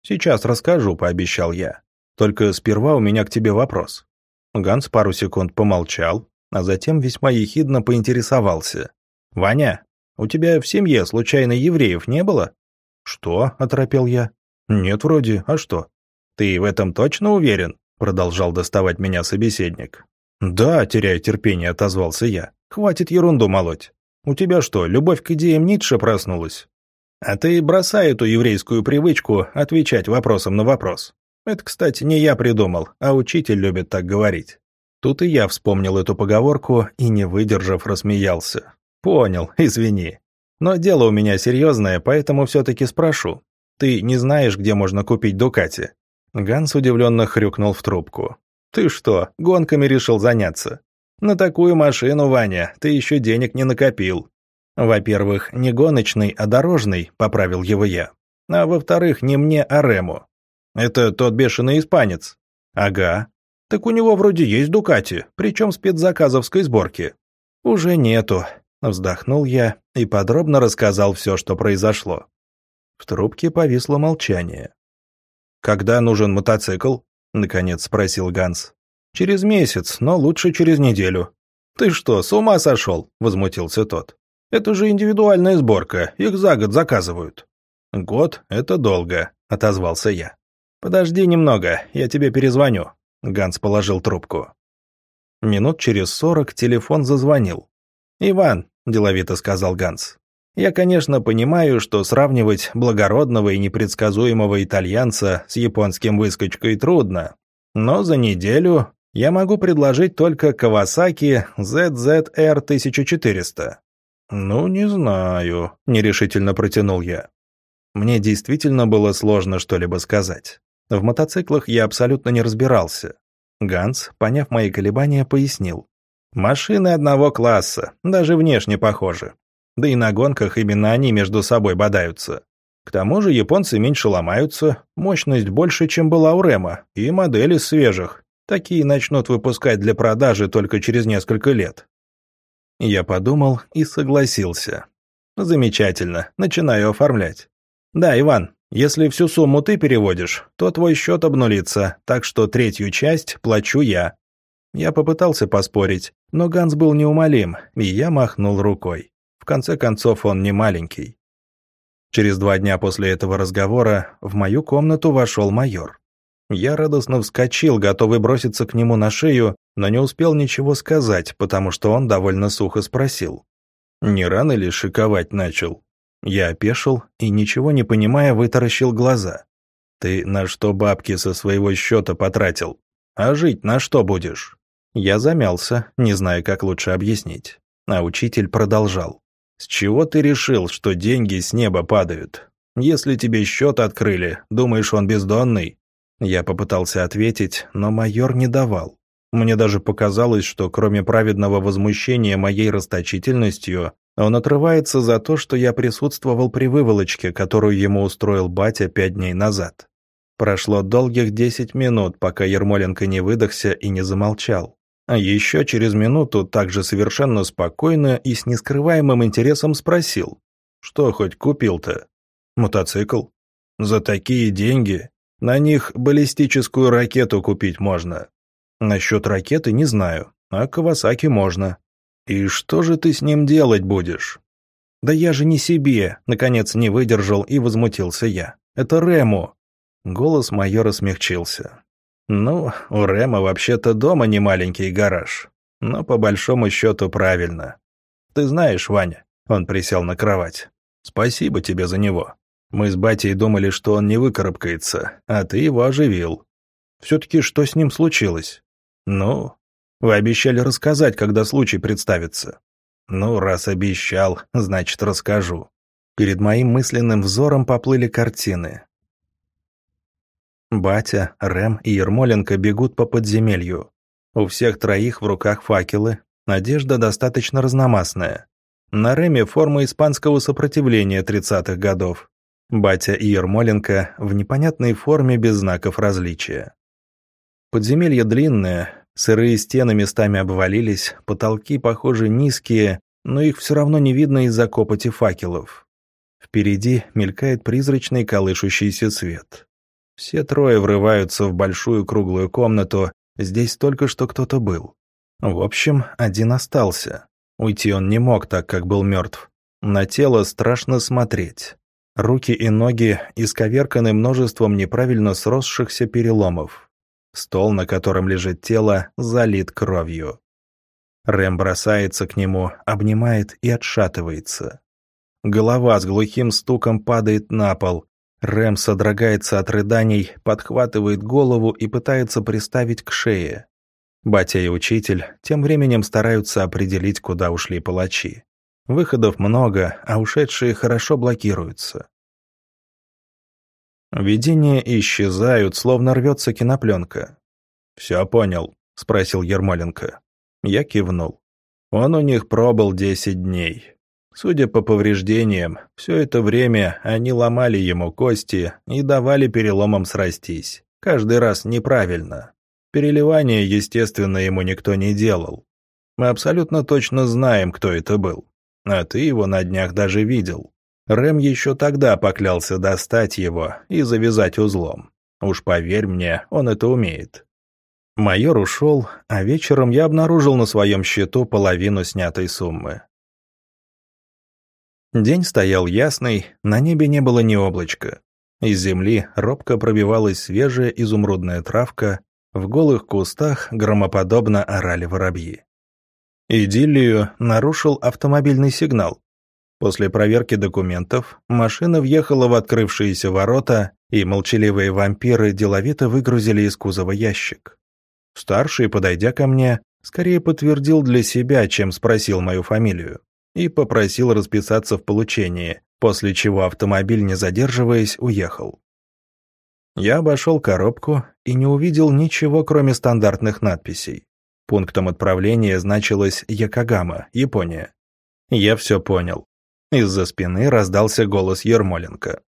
«Сейчас расскажу», — пообещал я. «Только сперва у меня к тебе вопрос». Ганс пару секунд помолчал, а затем весьма ехидно поинтересовался. «Ваня, у тебя в семье случайно евреев не было?» «Что?» — оторопел я. «Нет, вроде. А что?» «Ты в этом точно уверен?» — продолжал доставать меня собеседник. «Да», — теряя терпение, отозвался я. «Хватит ерунду молоть. У тебя что, любовь к идеям Ницше проснулась?» «А ты бросай эту еврейскую привычку отвечать вопросом на вопрос. Это, кстати, не я придумал, а учитель любит так говорить. Тут и я вспомнил эту поговорку и, не выдержав, рассмеялся. «Понял, извини. Но дело у меня серьезное, поэтому все-таки спрошу. Ты не знаешь, где можно купить Дукати?» Ганс удивленно хрюкнул в трубку. «Ты что, гонками решил заняться? На такую машину, Ваня, ты еще денег не накопил. Во-первых, не гоночный, а дорожный», — поправил его я. «А во-вторых, не мне, а Рему. Это тот бешеный испанец». «Ага, так у него вроде есть Дукати, причем спецзаказовской сборки. Уже нету. Вздохнул я и подробно рассказал все, что произошло. В трубке повисло молчание. «Когда нужен мотоцикл?» — наконец спросил Ганс. «Через месяц, но лучше через неделю». «Ты что, с ума сошел?» — возмутился тот. «Это же индивидуальная сборка, их за год заказывают». «Год — это долго», — отозвался я. «Подожди немного, я тебе перезвоню». Ганс положил трубку. Минут через сорок телефон зазвонил. «Иван», – деловито сказал Ганс, – «я, конечно, понимаю, что сравнивать благородного и непредсказуемого итальянца с японским выскочкой трудно, но за неделю я могу предложить только Kawasaki ZZR 1400». «Ну, не знаю», – нерешительно протянул я. Мне действительно было сложно что-либо сказать. В мотоциклах я абсолютно не разбирался. Ганс, поняв мои колебания, пояснил. «Машины одного класса, даже внешне похожи. Да и на гонках именно они между собой бодаются. К тому же японцы меньше ломаются, мощность больше, чем была у Рема, и модели свежих. Такие начнут выпускать для продажи только через несколько лет». Я подумал и согласился. «Замечательно, начинаю оформлять». «Да, Иван, если всю сумму ты переводишь, то твой счет обнулится, так что третью часть плачу я». Я попытался поспорить, но Ганс был неумолим, и я махнул рукой. В конце концов, он не маленький. Через два дня после этого разговора в мою комнату вошел майор. Я радостно вскочил, готовый броситься к нему на шею, но не успел ничего сказать, потому что он довольно сухо спросил. «Не рано ли шиковать начал?» Я опешил и, ничего не понимая, вытаращил глаза. «Ты на что бабки со своего счета потратил? А жить на что будешь?» Я замялся, не зная, как лучше объяснить. А учитель продолжал. «С чего ты решил, что деньги с неба падают? Если тебе счет открыли, думаешь, он бездонный? Я попытался ответить, но майор не давал. Мне даже показалось, что кроме праведного возмущения моей расточительностью, он отрывается за то, что я присутствовал при выволочке, которую ему устроил батя пять дней назад. Прошло долгих десять минут, пока Ермоленко не выдохся и не замолчал. А еще через минуту также совершенно спокойно и с нескрываемым интересом спросил. «Что хоть купил-то?» «Мотоцикл. За такие деньги на них баллистическую ракету купить можно. Насчет ракеты не знаю, а Кавасаки можно. И что же ты с ним делать будешь?» «Да я же не себе», — наконец не выдержал и возмутился я. «Это Рему». Голос майора смягчился. «Ну, у Рема вообще-то дома не маленький гараж. Но по большому счету правильно. Ты знаешь, Ваня, он присел на кровать. Спасибо тебе за него. Мы с батей думали, что он не выкарабкается, а ты его оживил. Все-таки что с ним случилось? Ну, вы обещали рассказать, когда случай представится. Ну, раз обещал, значит, расскажу. Перед моим мысленным взором поплыли картины. Батя, Рэм и Ермоленко бегут по подземелью. У всех троих в руках факелы, одежда достаточно разномастная. На Рэме форма испанского сопротивления 30-х годов. Батя и Ермоленко в непонятной форме без знаков различия. Подземелье длинное, сырые стены местами обвалились, потолки, похоже, низкие, но их все равно не видно из-за копоти факелов. Впереди мелькает призрачный колышущийся свет. Все трое врываются в большую круглую комнату, здесь только что кто-то был. В общем, один остался. Уйти он не мог, так как был мертв. На тело страшно смотреть. Руки и ноги исковерканы множеством неправильно сросшихся переломов. Стол, на котором лежит тело, залит кровью. Рэм бросается к нему, обнимает и отшатывается. Голова с глухим стуком падает на пол, Рэм содрогается от рыданий, подхватывает голову и пытается приставить к шее. Батя и учитель тем временем стараются определить, куда ушли палачи. Выходов много, а ушедшие хорошо блокируются. Видения исчезают, словно рвется кинопленка. «Все понял», — спросил Ермоленко. Я кивнул. Он у них пробыл десять дней. Судя по повреждениям, все это время они ломали ему кости и давали переломам срастись. Каждый раз неправильно. Переливания, естественно, ему никто не делал. Мы абсолютно точно знаем, кто это был. А ты его на днях даже видел. Рэм еще тогда поклялся достать его и завязать узлом. Уж поверь мне, он это умеет. Майор ушел, а вечером я обнаружил на своем счету половину снятой суммы. День стоял ясный, на небе не было ни облачка. Из земли робко пробивалась свежая изумрудная травка, в голых кустах громоподобно орали воробьи. Идиллию нарушил автомобильный сигнал. После проверки документов машина въехала в открывшиеся ворота, и молчаливые вампиры деловито выгрузили из кузова ящик. Старший, подойдя ко мне, скорее подтвердил для себя, чем спросил мою фамилию и попросил расписаться в получении, после чего автомобиль, не задерживаясь, уехал. Я обошел коробку и не увидел ничего, кроме стандартных надписей. Пунктом отправления значилось Якогама, Япония. Я все понял. Из-за спины раздался голос Ермоленко.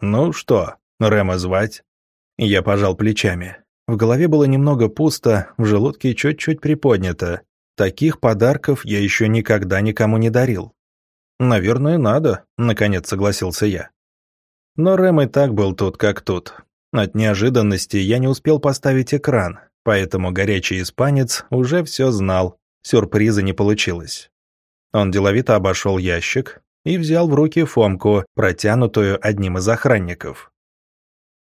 «Ну что, Рема звать?» Я пожал плечами. В голове было немного пусто, в желудке чуть-чуть приподнято, Таких подарков я еще никогда никому не дарил. «Наверное, надо», — наконец согласился я. Но Рэм и так был тут как тут. От неожиданности я не успел поставить экран, поэтому горячий испанец уже все знал, сюрприза не получилось. Он деловито обошел ящик и взял в руки Фомку, протянутую одним из охранников.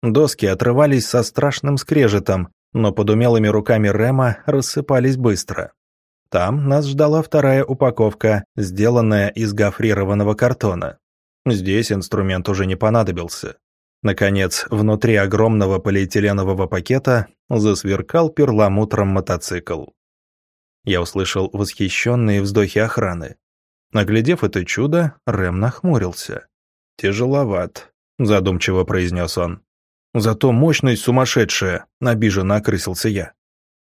Доски отрывались со страшным скрежетом, но под умелыми руками Рема рассыпались быстро. Там нас ждала вторая упаковка, сделанная из гофрированного картона. Здесь инструмент уже не понадобился. Наконец, внутри огромного полиэтиленового пакета засверкал перламутром мотоцикл. Я услышал восхищенные вздохи охраны. Наглядев это чудо, Рэм нахмурился. «Тяжеловат», — задумчиво произнес он. Зато мощность сумасшедшая, обиженно окрысился я.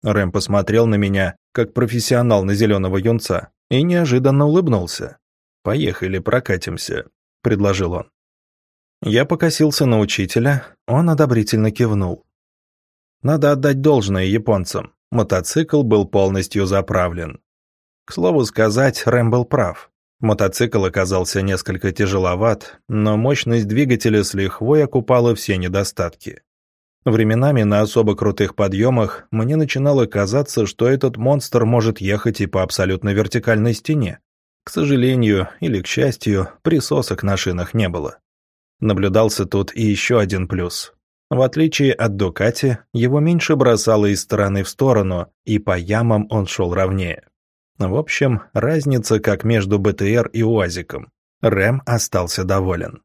Рэм посмотрел на меня, как профессионал на зеленого юнца, и неожиданно улыбнулся. «Поехали, прокатимся», — предложил он. Я покосился на учителя, он одобрительно кивнул. Надо отдать должное японцам, мотоцикл был полностью заправлен. К слову сказать, Рэм был прав. Мотоцикл оказался несколько тяжеловат, но мощность двигателя с лихвой окупала все недостатки. Временами на особо крутых подъемах мне начинало казаться, что этот монстр может ехать и по абсолютно вертикальной стене. К сожалению, или к счастью, присосок на шинах не было. Наблюдался тут и еще один плюс. В отличие от Дукати, его меньше бросало из стороны в сторону, и по ямам он шел ровнее. В общем, разница как между БТР и УАЗиком. Рэм остался доволен.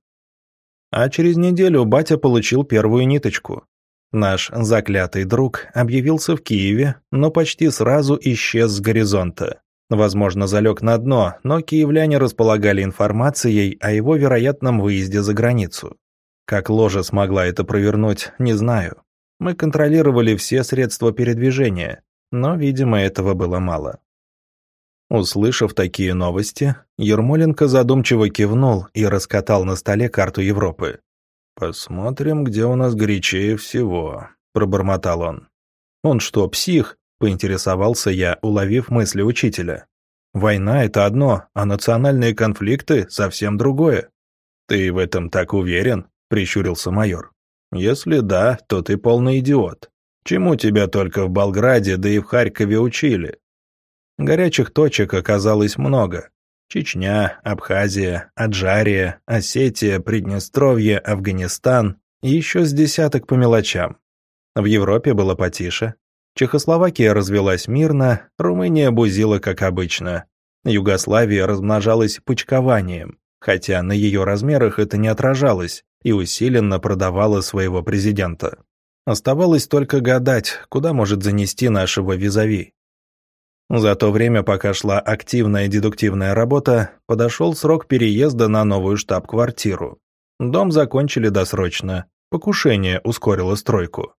А через неделю батя получил первую ниточку. Наш заклятый друг объявился в Киеве, но почти сразу исчез с горизонта. Возможно, залег на дно, но киевляне располагали информацией о его вероятном выезде за границу. Как ложа смогла это провернуть, не знаю. Мы контролировали все средства передвижения, но, видимо, этого было мало. Услышав такие новости, Ермоленко задумчиво кивнул и раскатал на столе карту Европы. «Посмотрим, где у нас горячее всего», — пробормотал он. «Он что, псих?» — поинтересовался я, уловив мысли учителя. «Война — это одно, а национальные конфликты — совсем другое». «Ты в этом так уверен?» — прищурился майор. «Если да, то ты полный идиот. Чему тебя только в Болграде, да и в Харькове учили? Горячих точек оказалось много. Чечня, Абхазия, Аджария, Осетия, Приднестровье, Афганистан и еще с десяток по мелочам. В Европе было потише. Чехословакия развелась мирно, Румыния бузила как обычно. Югославия размножалась почкованием, хотя на ее размерах это не отражалось, и усиленно продавала своего президента. Оставалось только гадать, куда может занести нашего визави. За то время, пока шла активная дедуктивная работа, подошел срок переезда на новую штаб-квартиру. Дом закончили досрочно, покушение ускорило стройку.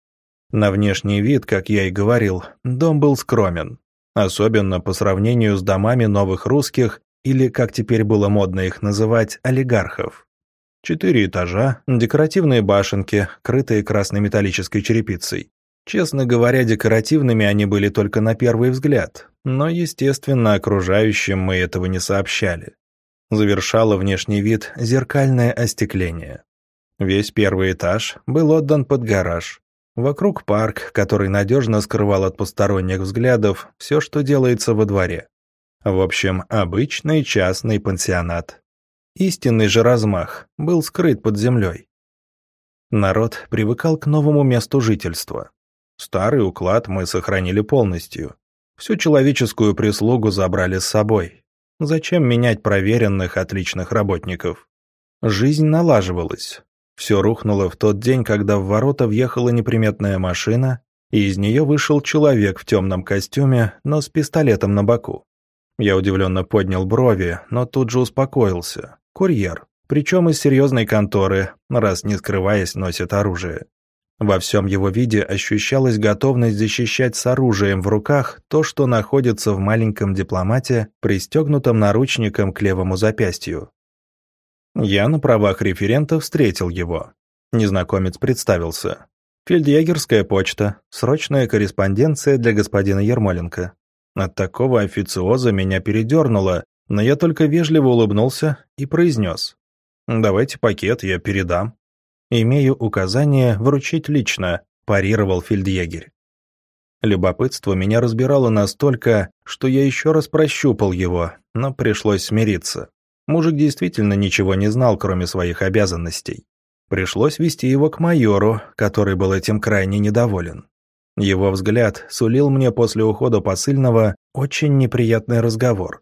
На внешний вид, как я и говорил, дом был скромен, особенно по сравнению с домами новых русских или, как теперь было модно их называть, олигархов. Четыре этажа, декоративные башенки, крытые красной металлической черепицей. Честно говоря, декоративными они были только на первый взгляд, но, естественно, окружающим мы этого не сообщали. Завершало внешний вид зеркальное остекление. Весь первый этаж был отдан под гараж. Вокруг парк, который надежно скрывал от посторонних взглядов все, что делается во дворе. В общем, обычный частный пансионат. Истинный же размах был скрыт под землей. Народ привыкал к новому месту жительства. Старый уклад мы сохранили полностью. Всю человеческую прислугу забрали с собой. Зачем менять проверенных, отличных работников? Жизнь налаживалась. Все рухнуло в тот день, когда в ворота въехала неприметная машина, и из нее вышел человек в темном костюме, но с пистолетом на боку. Я удивленно поднял брови, но тут же успокоился. Курьер, причем из серьезной конторы, раз не скрываясь носит оружие. Во всем его виде ощущалась готовность защищать с оружием в руках то, что находится в маленьком дипломате, пристегнутом наручником к левому запястью. Я на правах референта встретил его. Незнакомец представился. «Фельдъегерская почта. Срочная корреспонденция для господина Ермоленко». От такого официоза меня передернуло, но я только вежливо улыбнулся и произнес. «Давайте пакет, я передам». «Имею указание вручить лично», – парировал фельдъегерь. Любопытство меня разбирало настолько, что я еще раз прощупал его, но пришлось смириться. Мужик действительно ничего не знал, кроме своих обязанностей. Пришлось вести его к майору, который был этим крайне недоволен. Его взгляд сулил мне после ухода посыльного очень неприятный разговор.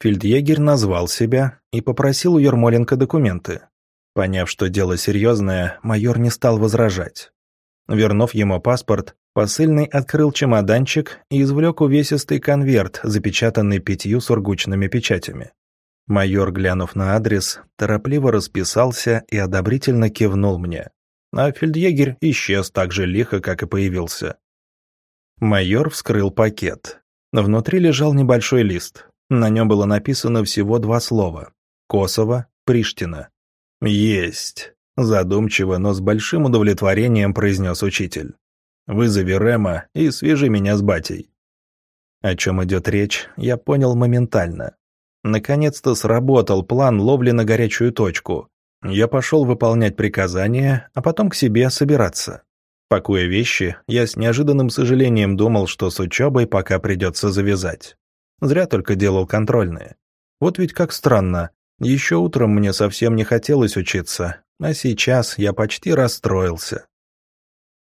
Фельдъегерь назвал себя и попросил у Ермоленко документы. Поняв, что дело серьезное, майор не стал возражать. Вернув ему паспорт, посыльный открыл чемоданчик и извлек увесистый конверт, запечатанный пятью сургучными печатями. Майор, глянув на адрес, торопливо расписался и одобрительно кивнул мне. а фельдъегерь исчез так же лихо, как и появился. Майор вскрыл пакет. Внутри лежал небольшой лист. На нем было написано всего два слова. Косово, Приштина. «Есть», – задумчиво, но с большим удовлетворением произнес учитель. «Вызови Рема и свяжи меня с батей». О чем идет речь, я понял моментально. Наконец-то сработал план ловли на горячую точку. Я пошел выполнять приказания, а потом к себе собираться. Пакуя вещи, я с неожиданным сожалением думал, что с учебой пока придется завязать. Зря только делал контрольные. Вот ведь как странно. Еще утром мне совсем не хотелось учиться, а сейчас я почти расстроился.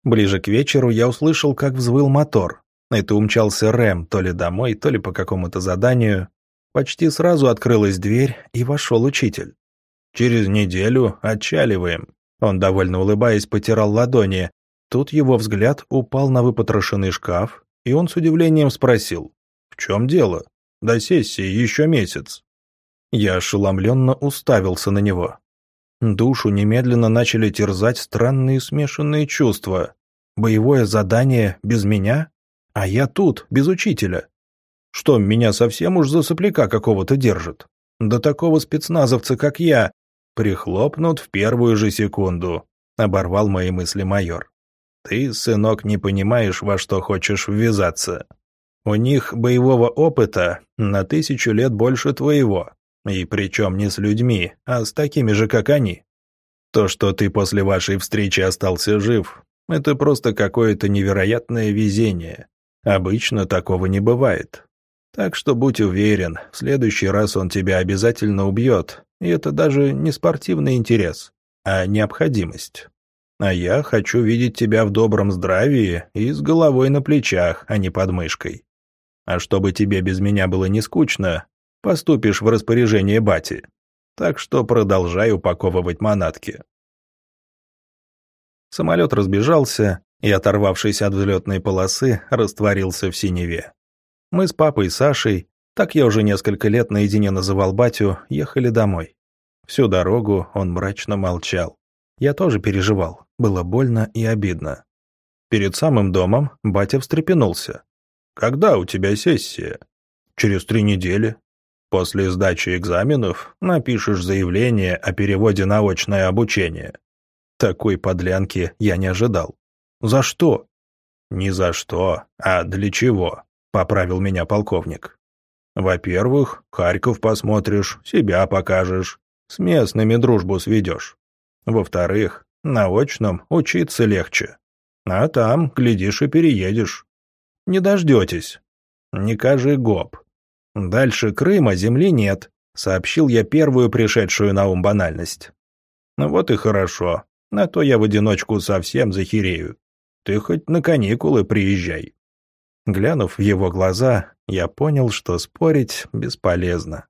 Ближе к вечеру я услышал, как взвыл мотор. Это умчался Рэм, то ли домой, то ли по какому-то заданию. Почти сразу открылась дверь, и вошел учитель. «Через неделю отчаливаем». Он, довольно улыбаясь, потирал ладони, Тут его взгляд упал на выпотрошенный шкаф, и он с удивлением спросил, «В чем дело? До сессии еще месяц». Я ошеломленно уставился на него. Душу немедленно начали терзать странные смешанные чувства. Боевое задание без меня? А я тут, без учителя. Что, меня совсем уж за сопляка какого-то держит? Да такого спецназовца, как я, прихлопнут в первую же секунду, оборвал мои мысли майор. Ты, сынок, не понимаешь, во что хочешь ввязаться. У них боевого опыта на тысячу лет больше твоего. И причем не с людьми, а с такими же, как они. То, что ты после вашей встречи остался жив, это просто какое-то невероятное везение. Обычно такого не бывает. Так что будь уверен, в следующий раз он тебя обязательно убьет, и это даже не спортивный интерес, а необходимость. А я хочу видеть тебя в добром здравии и с головой на плечах, а не под мышкой. А чтобы тебе без меня было не скучно, поступишь в распоряжение бати. Так что продолжай упаковывать манатки». Самолет разбежался и, оторвавшись от взлетной полосы, растворился в синеве. Мы с папой и Сашей, так я уже несколько лет наедине называл батю, ехали домой. Всю дорогу он мрачно молчал. Я тоже переживал, было больно и обидно. Перед самым домом батя встрепенулся. «Когда у тебя сессия?» «Через три недели. После сдачи экзаменов напишешь заявление о переводе на очное обучение». Такой подлянки я не ожидал. «За что?» «Не за что, а для чего?» — поправил меня полковник. «Во-первых, Харьков посмотришь, себя покажешь, с местными дружбу сведешь. Во-вторых, на очном учиться легче. А там, глядишь, и переедешь. Не дождетесь. Не кажи гоп. Дальше Крыма земли нет, сообщил я первую пришедшую на ум банальность. Ну вот и хорошо, на то я в одиночку совсем захерею. Ты хоть на каникулы приезжай. Глянув в его глаза, я понял, что спорить бесполезно.